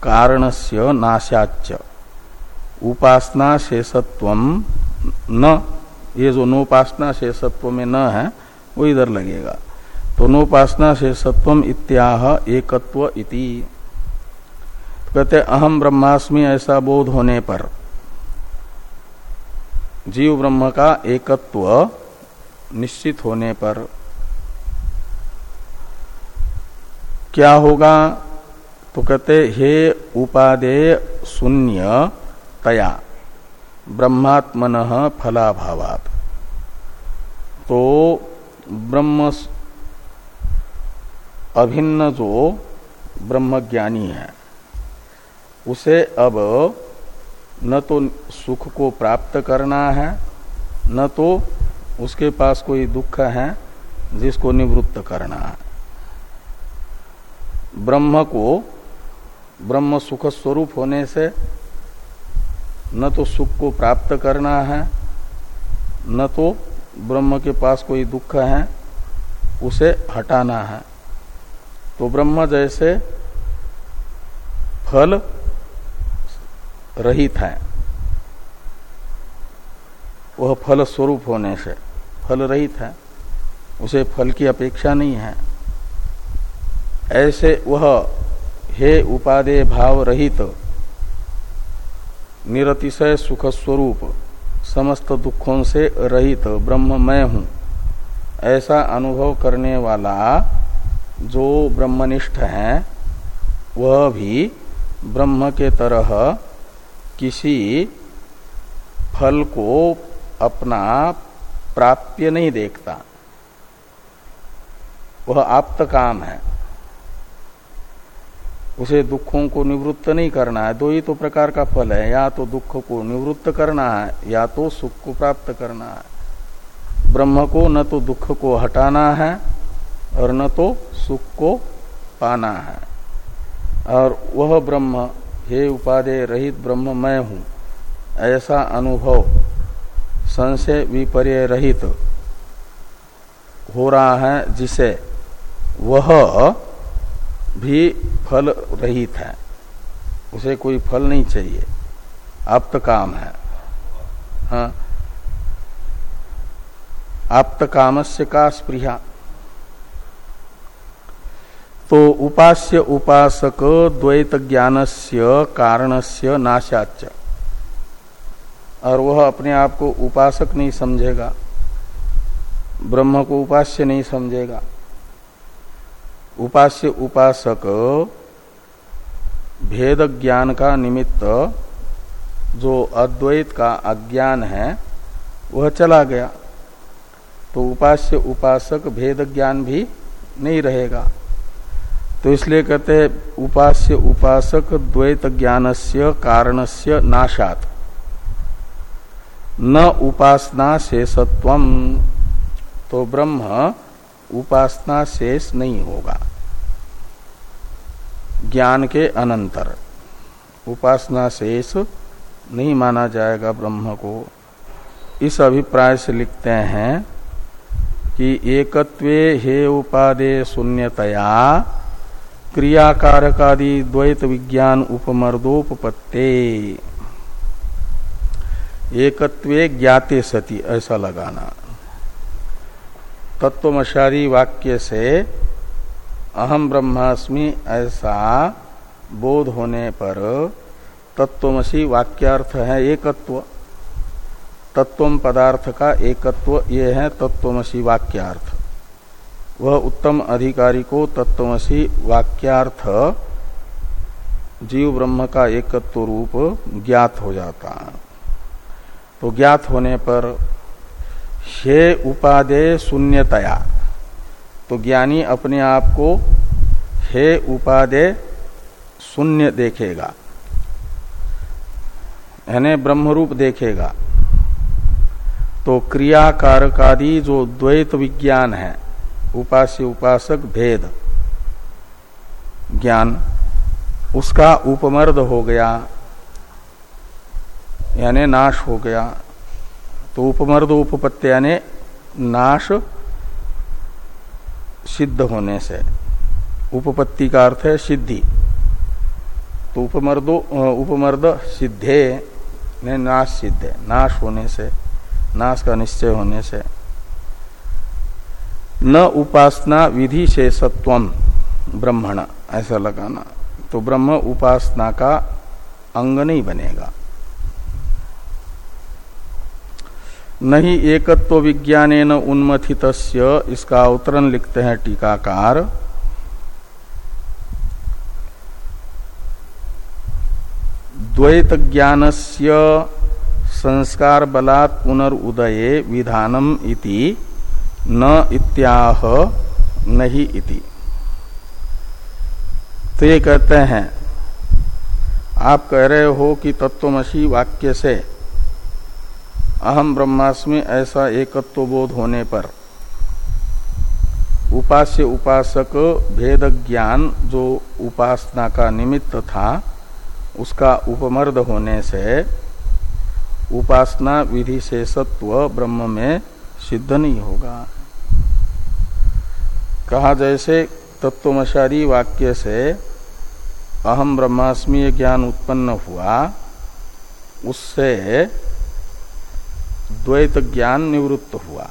कारणस्य नाशाच उपासना शेषत्व न। ये जो नोपासना शेषत्व में न है, वो इधर लगेगा। तो नोपासना शेषत्व इत्याह एकत्व इति। कहते अहम ब्रह्मास्मि ऐसा बोध होने पर जीव ब्रह्म का एकत्व निश्चित होने पर क्या होगा? तो कहते, हे उपादेय शून्य तया, ब्रह्मात्मन फलाभावात। तो ब्रह्म अभिन्न जो ब्रह्मज्ञानी है, उसे अब न तो सुख को प्राप्त करना है, न तो उसके पास कोई दुख है जिसको निवृत्त करना है। ब्रह्म को ब्रह्म सुख स्वरूप होने से न तो सुख को प्राप्त करना है, न तो ब्रह्म के पास कोई दुख है, उसे हटाना है। तो ब्रह्म जैसे फल रहित है, वह फल स्वरूप होने से, फल रहित है, उसे फल की अपेक्षा नहीं है। ऐसे वह हे उपादेय भाव रहित निरतिशय सुख स्वरूप समस्त दुखों से रहित ब्रह्म मैं हूँ। ऐसा अनुभव करने वाला जो ब्रह्मनिष्ठ है, वह भी ब्रह्म के तरह किसी फल को अपना प्राप्य नहीं देखता। वह आप्त काम है। उसे दुखों को निवृत्त नहीं करना है। दो ही तो प्रकार का फल है। या तो दुख को निवृत्त करना है, या तो सुख को प्राप्त करना है। ब्रह्म को न तो दुख को हटाना है और न तो सुख को पाना है। और वह ब्रह्म, हे उपादेय रहित ब्रह्म, मैं हूँ। ऐसा अनुभव संशय विपर्य रहित हो रहा है जिसे वह भी फल रहित है। उसे कोई फल नहीं चाहिए। आप्त काम है। हाँ। आप्त कामस्य का स्प्रिया तो उपास्य उपासक द्वैत ज्ञानस्य कारणस्य नाशाच। और वह अपने आप को उपासक नहीं समझेगा। ब्रह्म को उपास्य नहीं समझेगा। उपास्य उपासक भेद ज्ञान का निमित्त जो अद्वैत का अज्ञान है, वह चला गया। तो उपास्य उपासक भेद ज्ञान भी नहीं रहेगा। तो इसलिए कहते हैं, उपास्य उपासक द्वैत ज्ञानस्य कारणस्य नाशात। न उपासना शेषत्व तो ब्रह्म उपासना शेष नहीं होगा। ज्ञान के अनंतर उपासना शेष नहीं माना जाएगा ब्रह्म को। इस अभिप्राय से लिखते हैं कि एकत्वे हे उपादे शून्यतया क्रियाकारकादि द्वैत विज्ञान उपमर्दोपत्ते एकत्वे ज्ञाते सती, ऐसा लगाना। तत्वमशारी वाक्य से अहम ब्रह्मास्मि ऐसा बोध होने पर तत्वमसी वाक्यार्थ है एकत्व। तत्व पदार्थ का एकत्व, ये है तत्वमसी वाक्यार्थ। वह उत्तम अधिकारी को तत्वमसी वाक्यार्थ, जीव ब्रह्म का एकत्व रूप ज्ञात हो जाता। है तो ज्ञात होने पर हे उपादेय शून्यतया। तो ज्ञानी अपने आप को हे उपादेय शून्य देखेगा। यानी ब्रह्मरूप देखेगा। तो क्रियाकारकादि जो द्वैत विज्ञान है, उपास्य उपासक भेद, ज्ञान, उसका उपमर्द हो गया, यानी नाश हो गया। तो उपमर्द उपपत्ति यानी नाश सिद्ध होने से। उपपत्ति का अर्थ है सिद्धि। तो उपमर्दो उपमर्द सिद्धे ने नाश सिद्ध नाश होने से, नाश का निश्चय होने से। न उपासना विधि से सत्वम ब्रह्मण, ऐसा लगाना। तो ब्रह्म उपासना का अंग नहीं बनेगा। नहीं एकत्व विज्ञान उन्मथित इसका अवतरण लिखते हैं टीकाकार। द्वैत ज्ञानस्य संस्कार बलात् पुनरुदये विधानम इति, न इत्याह नहीं इति। तो ये कहते हैं, आप कह रहे हो कि तत्वमसी वाक्य से अहम ब्रह्मास्मि ऐसा एकत्व बोध होने पर। उपास्य उपासक भेद ज्ञान जो उपासना का निमित्त था, उसका उपमर्द होने से उपासना विधि से सत्व ब्रह्म में सिद्ध नहीं होगा। कहा जैसे तत्वमशारी वाक्य से अहम ब्रह्मास्मि ज्ञान उत्पन्न हुआ, उससे द्वैत ज्ञान निवृत्त हुआ।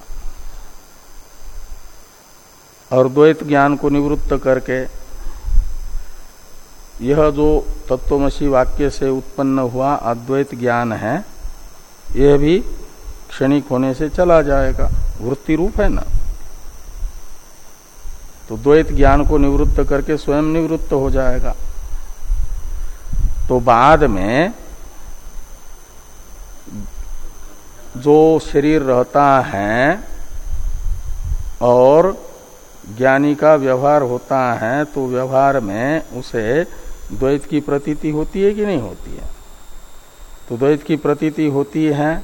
और द्वैत ज्ञान को निवृत्त करके यह जो तत्वमसी वाक्य से उत्पन्न हुआ अद्वैत ज्ञान है, यह भी क्षणिक होने से चला जाएगा। वृत्ति रूप है ना? तो द्वैत ज्ञान को निवृत्त करके स्वयं निवृत्त हो जाएगा। तो बाद में जो शरीर रहता है और ज्ञानी का व्यवहार होता है तो व्यवहार में उसे द्वैत की प्रतीति होती है कि नहीं होती है? तो द्वैत की प्रतीति होती है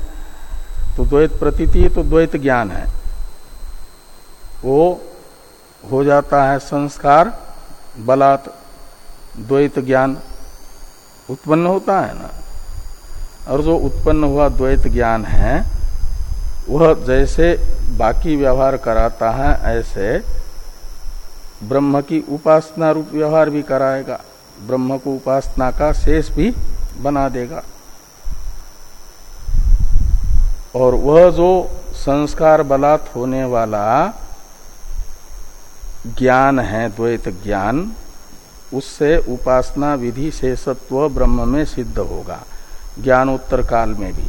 तो द्वैत प्रतीति तो द्वैत ज्ञान है। वो हो जाता है संस्कार, बलात् द्वैत ज्ञान उत्पन्न होता है ना? और जो उत्पन्न हुआ द्वैत ज्ञान है, वह जैसे बाकी व्यवहार कराता है, ऐसे ब्रह्म की उपासना रूप व्यवहार भी कराएगा। ब्रह्म को उपासना का शेष भी बना देगा। और वह जो संस्कार बलात् होने वाला ज्ञान है, द्वैत ज्ञान, उससे उपासना विधि शेषत्व ब्रह्म में सिद्ध होगा। ज्ञानोत्तर काल में भी।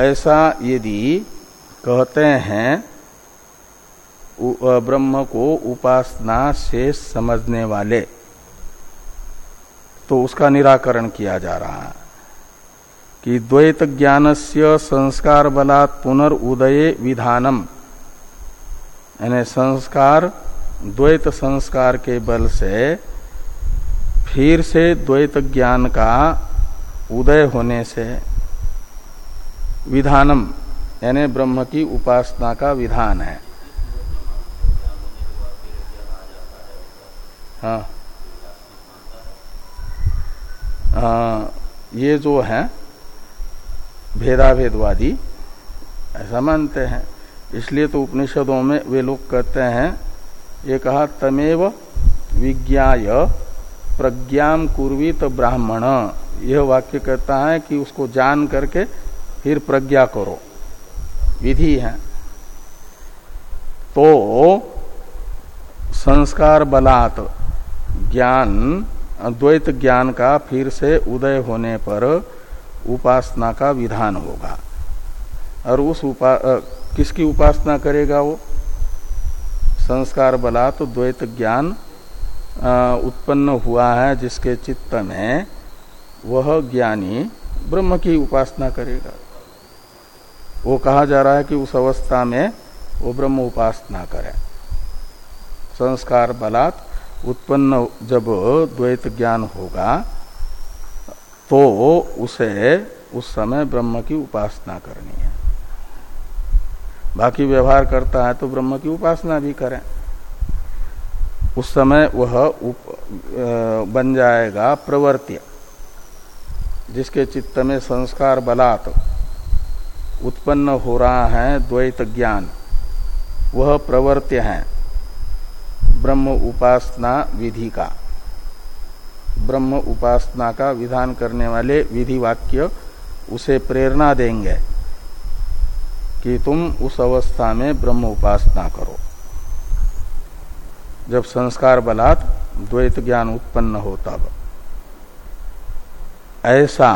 ऐसा यदि कहते हैं ब्रह्म को उपासना से समझने वाले तो उसका निराकरण किया जा रहा है कि द्वैत ज्ञान से संस्कार बलात् पुनर्उदय विधानम। यानी संस्कार, द्वैत संस्कार के बल से फिर से द्वैत ज्ञान का उदय होने से विधानम, यानी ब्रह्म की उपासना का विधान है। हाँ। हाँ ये जो है, भेदाभेदवादी, ऐसा मानते हैं। इसलिए तो उपनिषदों में वे लोग कहते हैं, ये कहा, तमेव विज्ञाय प्रज्ञा कुर्वीत ब्राह्मण। यह वाक्य कहता है कि उसको जान करके फिर प्रज्ञा करो। विधि है। तो संस्कार बलात् ज्ञान, अद्वैत ज्ञान का फिर से उदय होने पर उपासना का विधान होगा। और उस उपा किसकी उपासना करेगा वो? संस्कार बला तो द्वैत ज्ञान उत्पन्न हुआ है, जिसके चित्त में वह ज्ञानी ब्रह्म की उपासना करेगा। वो कहा जा रहा है कि उस अवस्था में वो ब्रह्म उपासना करे। संस्कार बलात् उत्पन्न जब द्वैत ज्ञान होगा तो उसे उस समय ब्रह्म की उपासना करनी है। बाकी व्यवहार करता है तो ब्रह्म की उपासना भी करें। उस समय वह उप, बन जाएगा प्रवर्त्य जिसके चित्त में संस्कार बलात् उत्पन्न हो रहा है द्वैत ज्ञान। वह प्रवर्त्य है ब्रह्म उपासना विधि का। ब्रह्म उपासना का विधान करने वाले विधि वाक्य उसे प्रेरणा देंगे कि तुम उस अवस्था में ब्रह्म उपासना करो। जब संस्कार बलात् द्वैत ज्ञान उत्पन्न हो तब। ऐसा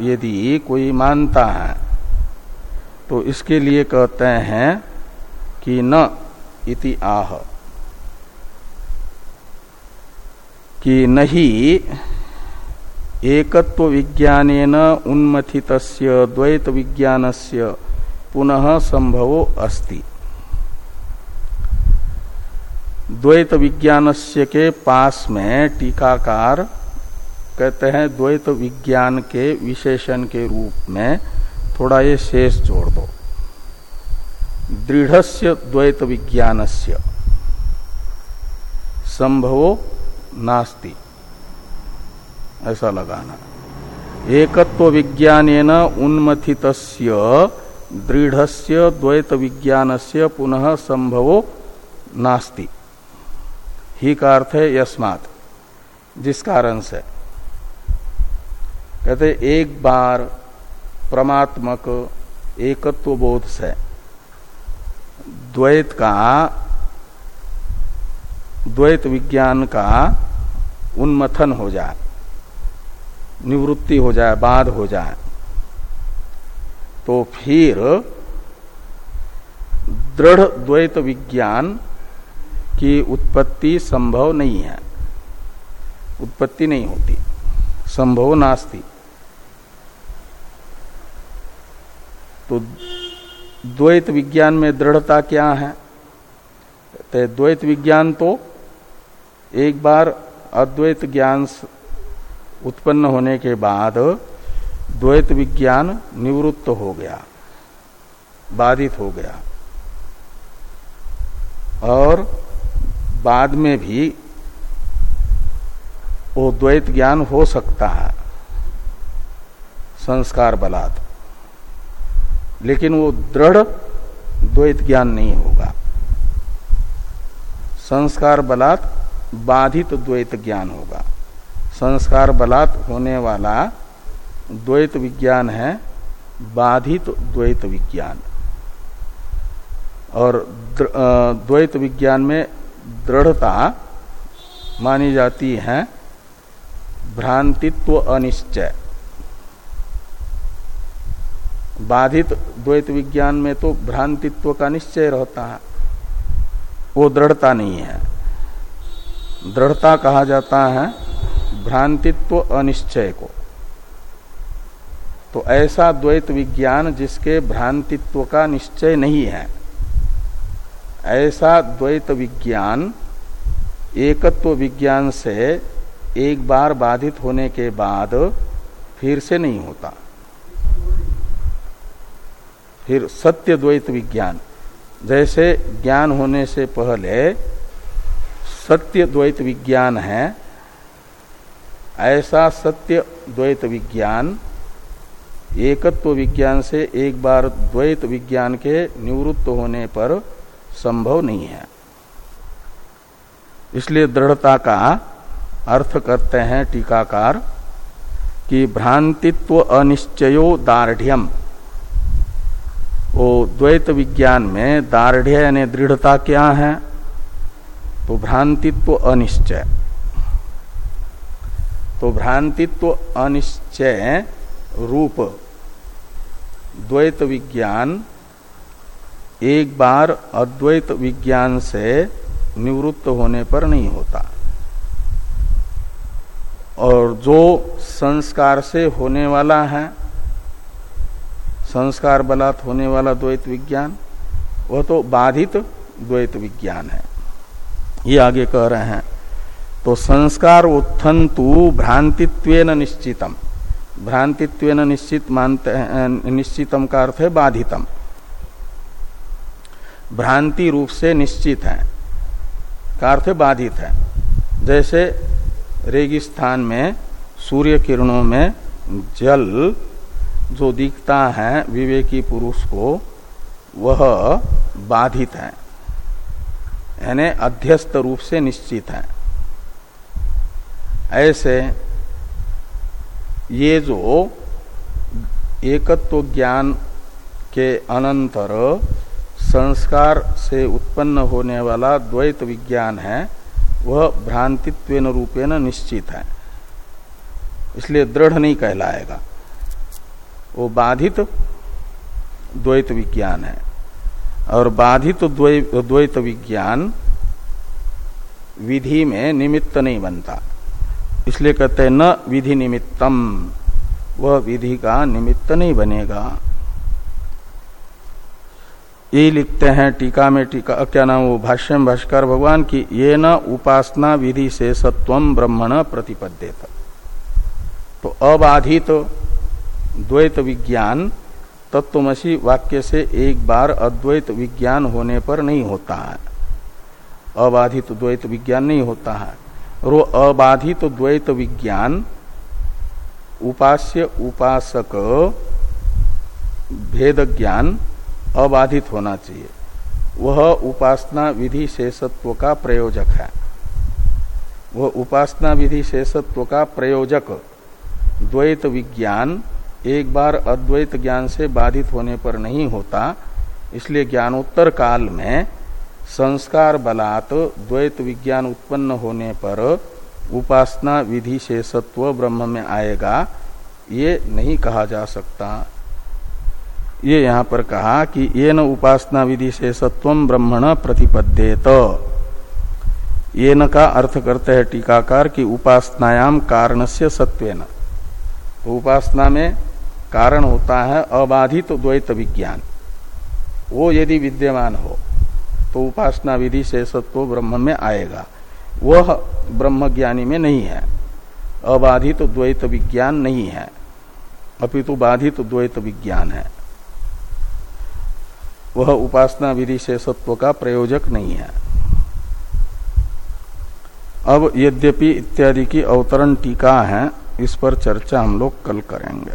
यदि कोई मानता है तो इसके लिए कहते हैं कि न इति आह। कि नहीं एकत्व विज्ञान उन्मथित द्वैत विज्ञानस्य पुनः संभव अस्ति। द्वैत विज्ञानस्य के पास में टीकाकार कहते हैं द्वैत विज्ञान के विशेषण के रूप में थोड़ा ये शेष जोड़ दो। दृढ़ द्वैत विज्ञानस्य संभवो नास्ति। ऐसा लगाना। एकत्व विज्ञान उन्मथित दृढ़ द्वैत विज्ञान से पुनः संभवो नास्ति। ही का अर्थ है यस्मात, जिस कारण से। कहते, एक बार परमात्मक एकत्व बोध से द्वैत का, द्वैत विज्ञान का उन्मथन हो जाए, निवृत्ति हो जाए, बाध हो जाए तो फिर दृढ़ द्वैत विज्ञान की उत्पत्ति संभव नहीं है। उत्पत्ति नहीं होती। संभव नास्ति। तो द्वैत विज्ञान में दृढ़ता क्या है? तो द्वैत विज्ञान तो एक बार अद्वैत ज्ञान उत्पन्न होने के बाद द्वैत विज्ञान निवृत्त हो गया, बाधित हो गया। और बाद में भी वो द्वैत ज्ञान हो सकता है। संस्कार बलात्। लेकिन वो दृढ़ द्वैत ज्ञान नहीं होगा। संस्कार बलात् बाधित द्वैत ज्ञान होगा। संस्कार बलात् होने वाला द्वैत विज्ञान है बाधित द्वैत विज्ञान। और द्वैत विज्ञान में दृढ़ता मानी जाती है, भ्रांतित्व अनिश्चय। बाधित द्वैत विज्ञान में तो भ्रांतित्व का निश्चय रहता है। वो दृढ़ता नहीं है। दृढ़ता कहा जाता है, भ्रांतित्व अनिश्चय को। तो ऐसा द्वैत विज्ञान जिसके भ्रांतित्व का निश्चय नहीं है ऐसा द्वैत विज्ञान, एकत्व विज्ञान से एक बार बाधित होने के बाद फिर से नहीं होता। फिर सत्य द्वैत विज्ञान, जैसे ज्ञान होने से पहले सत्य द्वैत विज्ञान है, ऐसा सत्य द्वैत विज्ञान, एकत्व विज्ञान से एक बार द्वैत विज्ञान के निवृत्त होने पर संभव नहीं है। इसलिए दृढ़ता का अर्थ करते हैं टीकाकार कि भ्रांतित्व अनिश्चयो दार्ढ़ वो द्वैत विज्ञान में दार्ढ़ यानी दृढ़ता क्या है? तो भ्रांतित्व अनिश्चय। तो भ्रांतित्व अनिश्चय रूप द्वैत विज्ञान एक बार अद्वैत विज्ञान से निवृत्त होने पर नहीं होता। और जो संस्कार से होने वाला है, संस्कार बलात् होने वाला द्वैत विज्ञान, वह तो बाधित द्वैत विज्ञान है। ये आगे कह रहे हैं तो संस्कार उत्थन तु भ्रांतित्व निश्चितम। भ्रांतित्व निश्चित मानते हैं, निश्चितम का अर्थ है बाधितम। भ्रांति रूप से निश्चित है। का अर्थ बाधित है। जैसे रेगिस्तान में सूर्य किरणों में जल जो दिखता है विवेकी पुरुष को, वह बाधित है। यानी अध्यस्त रूप से निश्चित है। ऐसे ये जो एकत्व ज्ञान के अनंतर संस्कार से उत्पन्न होने वाला द्वैत विज्ञान है, वह भ्रांतित्व रूपेण निश्चित है। इसलिए दृढ़ नहीं कहलाएगा। वो बाधित द्वैत विज्ञान है। और बाधित द्वैत विज्ञान विधि में निमित्त नहीं बनता। इसलिए कहते हैं न विधि निमित्तम, वह विधि का निमित्त नहीं बनेगा। ये लिखते हैं टीका में टीका क्या नाम वो? भाष्यम भाष्कर, भगवान की ये न उपासना विधि से सत्व ब्रह्मण प्रतिपद्यत। तो अबाधित तो द्वैत विज्ञान तत्वमसी वाक्य से एक बार अद्वैत विज्ञान होने पर नहीं होता है। अबाधित तो द्वैत विज्ञान नहीं होता है। वो अबाधित द्वैत विज्ञान उपास्य उपासक भेद ज्ञान अबाधित होना चाहिए। वह उपासना विधि शेषत्व का प्रयोजक है। वह उपासना विधि शेषत्व का प्रयोजक, द्वैत विज्ञान, एक बार अद्वैत ज्ञान से बाधित होने पर नहीं होता, इसलिए ज्ञानोत्तर काल में संस्कार बलात् द्वैत विज्ञान उत्पन्न होने पर उपासना विधि शेषत्व ब्रह्म में आएगा, ये नहीं कहा जा सकता। ये यहाँ पर कहा कि ये न उपासना विधि से सत्वम ब्रह्मण प्रतिपद्येत। ये न का अर्थ करते हैं टीकाकार की उपासनायाम कारण से सत्वेन। तो उपासना में कारण होता है अबाधित तो द्वैत विज्ञान। वो यदि विद्यमान हो तो उपासना विधि से सत्व ब्रह्म में आएगा। वह ब्रह्म ज्ञानी में नहीं है। अबाधित तो द्वैत विज्ञान नहीं है। अपितु बाधित तो द्वैत विज्ञान है। वह उपासना विधि शेषत्व का प्रयोजक नहीं है। अब यद्यपि इत्यादि की अवतरण टीका है, इस पर चर्चा हम लोग कल करेंगे।